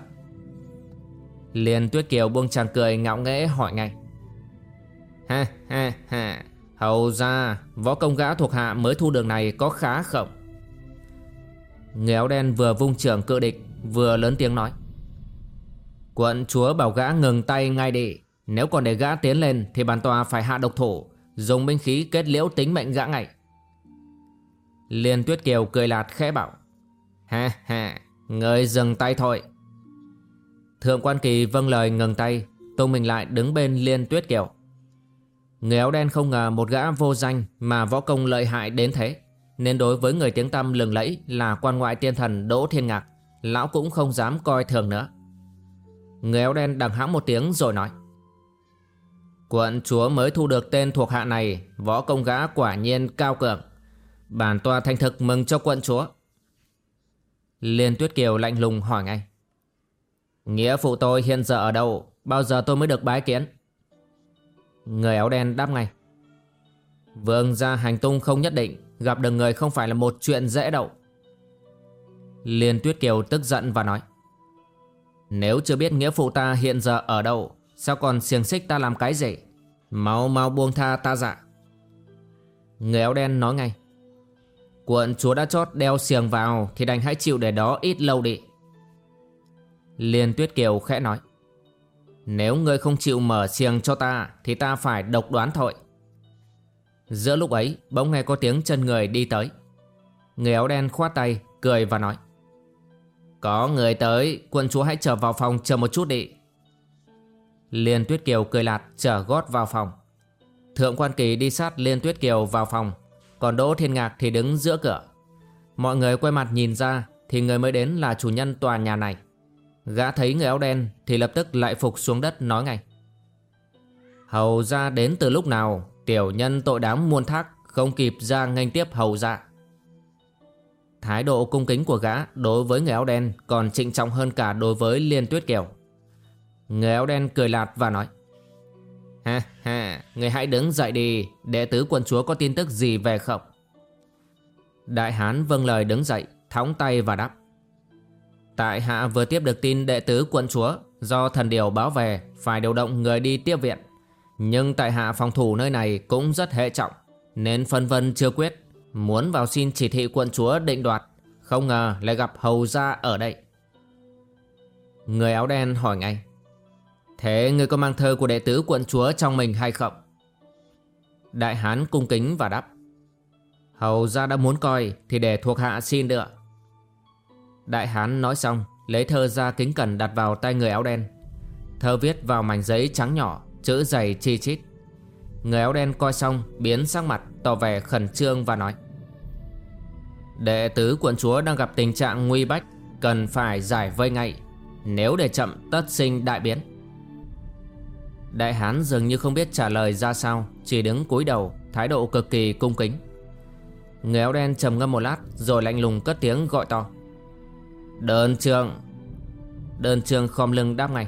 Liền Tuyết Kiều buông chàng cười ngạo nghễ hỏi ngay. Ha ha ha. Hầu ra, Võ công gã thuộc hạ mới thu đường này có khá không Người áo đen vừa vung trưởng cự địch, Vừa lớn tiếng nói. Quận chúa bảo gã ngừng tay ngay đi. Nếu còn để gã tiến lên Thì bản tòa phải hạ độc thủ, Dùng binh khí kết liễu tính mệnh gã ngay. Liên Tuyết Kiều cười lạt khẽ bảo. Ha ha Người dừng tay thôi. Thượng quan kỳ vâng lời ngừng tay, Tông mình lại đứng bên Liên Tuyết Kiều. Người áo đen không ngờ một gã vô danh Mà võ công lợi hại đến thế, Nên đối với người tiếng tăm lừng lẫy Là quan ngoại tiên thần Đỗ Thiên Ngạc, Lão cũng không dám coi thường nữa. Người áo đen đằng hãng một tiếng rồi nói, Quận chúa mới thu được tên thuộc hạ này, Võ công gã quả nhiên cao cường. Bản tòa thành thực mừng cho quận chúa. Liên Tuyết Kiều lạnh lùng hỏi ngay, Nghĩa phụ tôi hiện giờ ở đâu? Bao giờ tôi mới được bái kiến? Người áo đen đáp ngay. Vương ra hành tung không nhất định. Gặp được người không phải là một chuyện dễ đậu Liên Tuyết Kiều tức giận và nói. Nếu chưa biết nghĩa phụ ta hiện giờ ở đâu, Sao còn xiềng xích ta làm cái gì? Mau mau buông tha ta dạ. Người áo đen nói ngay. Quận chúa đã chót đeo xiềng vào Thì đành hãy chịu để đó ít lâu đi. Liên Tuyết Kiều khẽ nói. Nếu ngươi không chịu mở xiềng cho ta, Thì ta phải độc đoán thôi. Giữa lúc ấy, bỗng nghe có tiếng chân người đi tới. Người áo đen khoát tay, Cười và nói, Có người tới Quân chúa hãy trở vào phòng chờ một chút đi. Liên Tuyết Kiều cười lạt trở gót vào phòng. Thượng quan kỳ đi sát Liên Tuyết Kiều vào phòng, Còn Đỗ Thiên Ngạc thì đứng giữa cửa. Mọi người quay mặt nhìn ra, Thì người mới đến là chủ nhân tòa nhà này. Gã thấy người áo đen Thì lập tức lại phục xuống đất nói ngay. Hầu ra đến từ lúc nào, Tiểu nhân tội đáng muôn thác, Không kịp ra nghênh tiếp hầu ra. Thái độ cung kính của gã Đối với người áo đen Còn trịnh trọng hơn cả đối với Liên Tuyết Kiều. Người áo đen cười lạt và nói, Ha ha, Người hãy đứng dậy đi, Đệ tứ quân chúa có tin tức gì về không? Đại hán vâng lời đứng dậy Thóng tay và đáp Tại hạ vừa tiếp được tin đệ tứ quận chúa, Do thần điều báo về, Phải điều động người đi tiếp viện. Nhưng tại hạ phòng thủ nơi này cũng rất hệ trọng, Nên phân vân chưa quyết, Muốn vào xin chỉ thị quận chúa định đoạt, Không ngờ lại gặp hầu gia ở đây. Người áo đen hỏi ngay, Thế người có mang thơ của đệ tứ quận chúa trong mình hay không? Đại hán cung kính và đáp, Hầu gia đã muốn coi Thì để thuộc hạ xin được Đại hán nói xong, Lấy thơ ra kính cẩn đặt vào tay người áo đen. Thơ viết vào mảnh giấy trắng nhỏ, Chữ dày chi chít. Người áo đen coi xong, biến sắc mặt, Tỏ vẻ khẩn trương và nói, Đệ tứ quận chúa đang gặp tình trạng nguy bách, Cần phải giải vây ngay. Nếu để chậm, tất sinh đại biến. Đại hán dường như không biết trả lời ra sao, Chỉ đứng cúi đầu, Thái độ cực kỳ cung kính. Người áo đen trầm ngâm một lát, Rồi lạnh lùng cất tiếng gọi to Đơn trường Đơn trường khom lưng đáp ngay.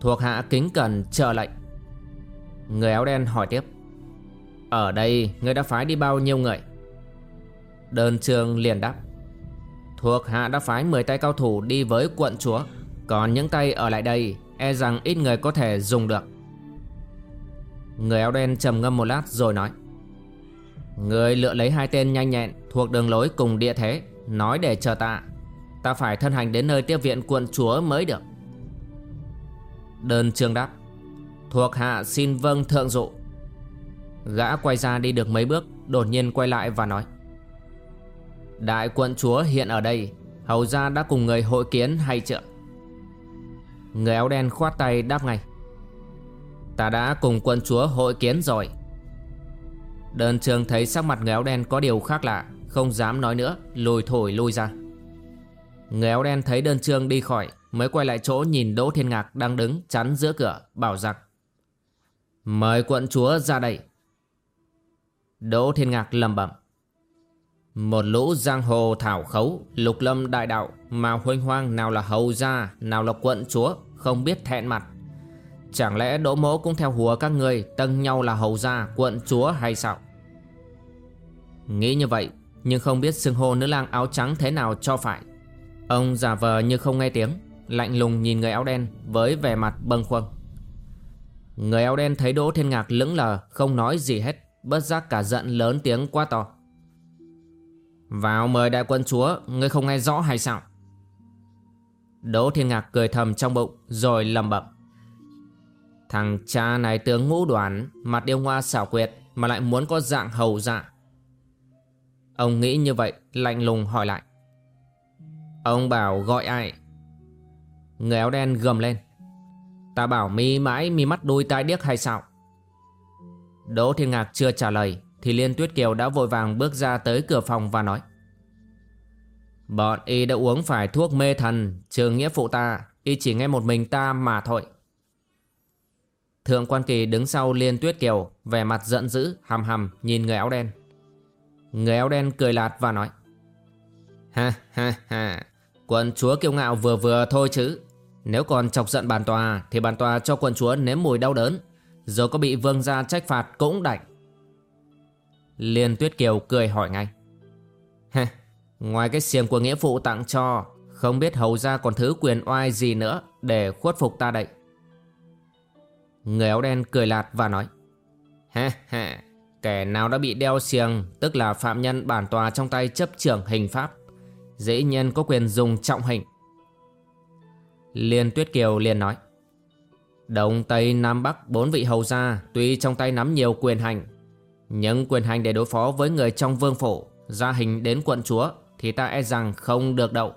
Thuộc hạ kính cần chờ lệnh. Người áo đen hỏi tiếp. Ở đây ngươi đã phái đi bao nhiêu người? Đơn trương liền đáp. Thuộc hạ đã phái 10 tay cao thủ đi với quận chúa. Còn những tay ở lại đây E rằng ít người có thể dùng được. Người áo đen trầm ngâm một lát rồi nói. Người lựa lấy hai tên nhanh nhẹn Thuộc đường lối cùng địa thế, Nói để chờ ta Ta phải thân hành đến nơi tiếp viện quận chúa mới được. Đơn trương đáp, Thuộc hạ xin vâng thượng dụ. Gã quay ra đi được mấy bước, Đột nhiên quay lại và nói, Đại quận chúa hiện ở đây, Hầu ra đã cùng người hội kiến hay chưa? Người áo đen khoát tay đáp ngay, Ta đã cùng quận chúa hội kiến rồi. Đơn trường thấy sắc mặt người áo đen có điều khác lạ, Không dám nói nữa, Lùi thổi lui ra. Người áo đen thấy đơn trương đi khỏi, Mới quay lại chỗ nhìn Đỗ Thiên Ngạc đang đứng chắn giữa cửa, Bảo rằng, Mời quận chúa ra đây. Đỗ Thiên Ngạc lầm bẩm, Một lũ giang hồ thảo khấu, Lục lâm đại đạo, Mà huynh hoang nào là hầu gia, Nào là quận chúa, Không biết thẹn mặt. Chẳng lẽ đỗ mỗ cũng theo hùa các người Tân nhau là hầu gia, quận chúa hay sao? Nghĩ như vậy, Nhưng không biết xưng hô nữ lang áo trắng thế nào cho phải. Ông giả vờ như không nghe tiếng, Lạnh lùng nhìn người áo đen Với vẻ mặt bâng khuâng. Người áo đen thấy Đỗ Thiên Ngạc lững lờ, Không nói gì hết, Bất giác cả giận lớn tiếng quá to. Vào mời đại quân chúa, Ngươi không nghe rõ hay sao? Đỗ Thiên Ngạc cười thầm trong bụng, Rồi lầm bẩm. Thằng cha này tướng ngũ đoàn, Mặt điêu hoa xảo quyệt, Mà lại muốn có dạng hầu dạ Ông nghĩ như vậy, Lạnh lùng hỏi lại. Ông bảo gọi ai? Người áo đen gầm lên. Ta bảo mi mãi mi mắt đuôi tai điếc hay sao? Đỗ Thiên Ngạc chưa trả lời Thì Liên Tuyết Kiều đã vội vàng bước ra tới cửa phòng và nói. Bọn y đã uống phải thuốc mê thần trường nghĩa phụ ta, Y chỉ nghe một mình ta mà thôi. Thượng quan kỳ đứng sau Liên Tuyết Kiều, Vẻ mặt giận dữ hầm hầm nhìn người áo đen. Người áo đen cười lạt và nói. Ha ha ha. Quận chúa kiêu ngạo vừa vừa thôi chứ. Nếu còn chọc giận bàn tòa, Thì bàn tòa cho quận chúa nếm mùi đau đớn. Rồi có bị vương gia trách phạt cũng đành. Liên Tuyết Kiều cười hỏi ngay. Ha Ngoài cái xiềng của nghĩa phụ tặng cho, Không biết hầu ra còn thứ quyền oai gì nữa Để khuất phục ta đây? Người áo đen cười lạt và nói. Ha ha Kẻ nào đã bị đeo xiềng, Tức là phạm nhân bản tòa trong tay chấp trưởng hình pháp Dĩ nhiên có quyền dùng trọng hình. Liên Tuyết Kiều liền nói, Đông Tây Nam Bắc bốn vị hầu gia Tuy trong tay nắm nhiều quyền hành Nhưng quyền hành để đối phó với người trong vương phủ, Gia hình đến quận chúa Thì ta e rằng không được đậu.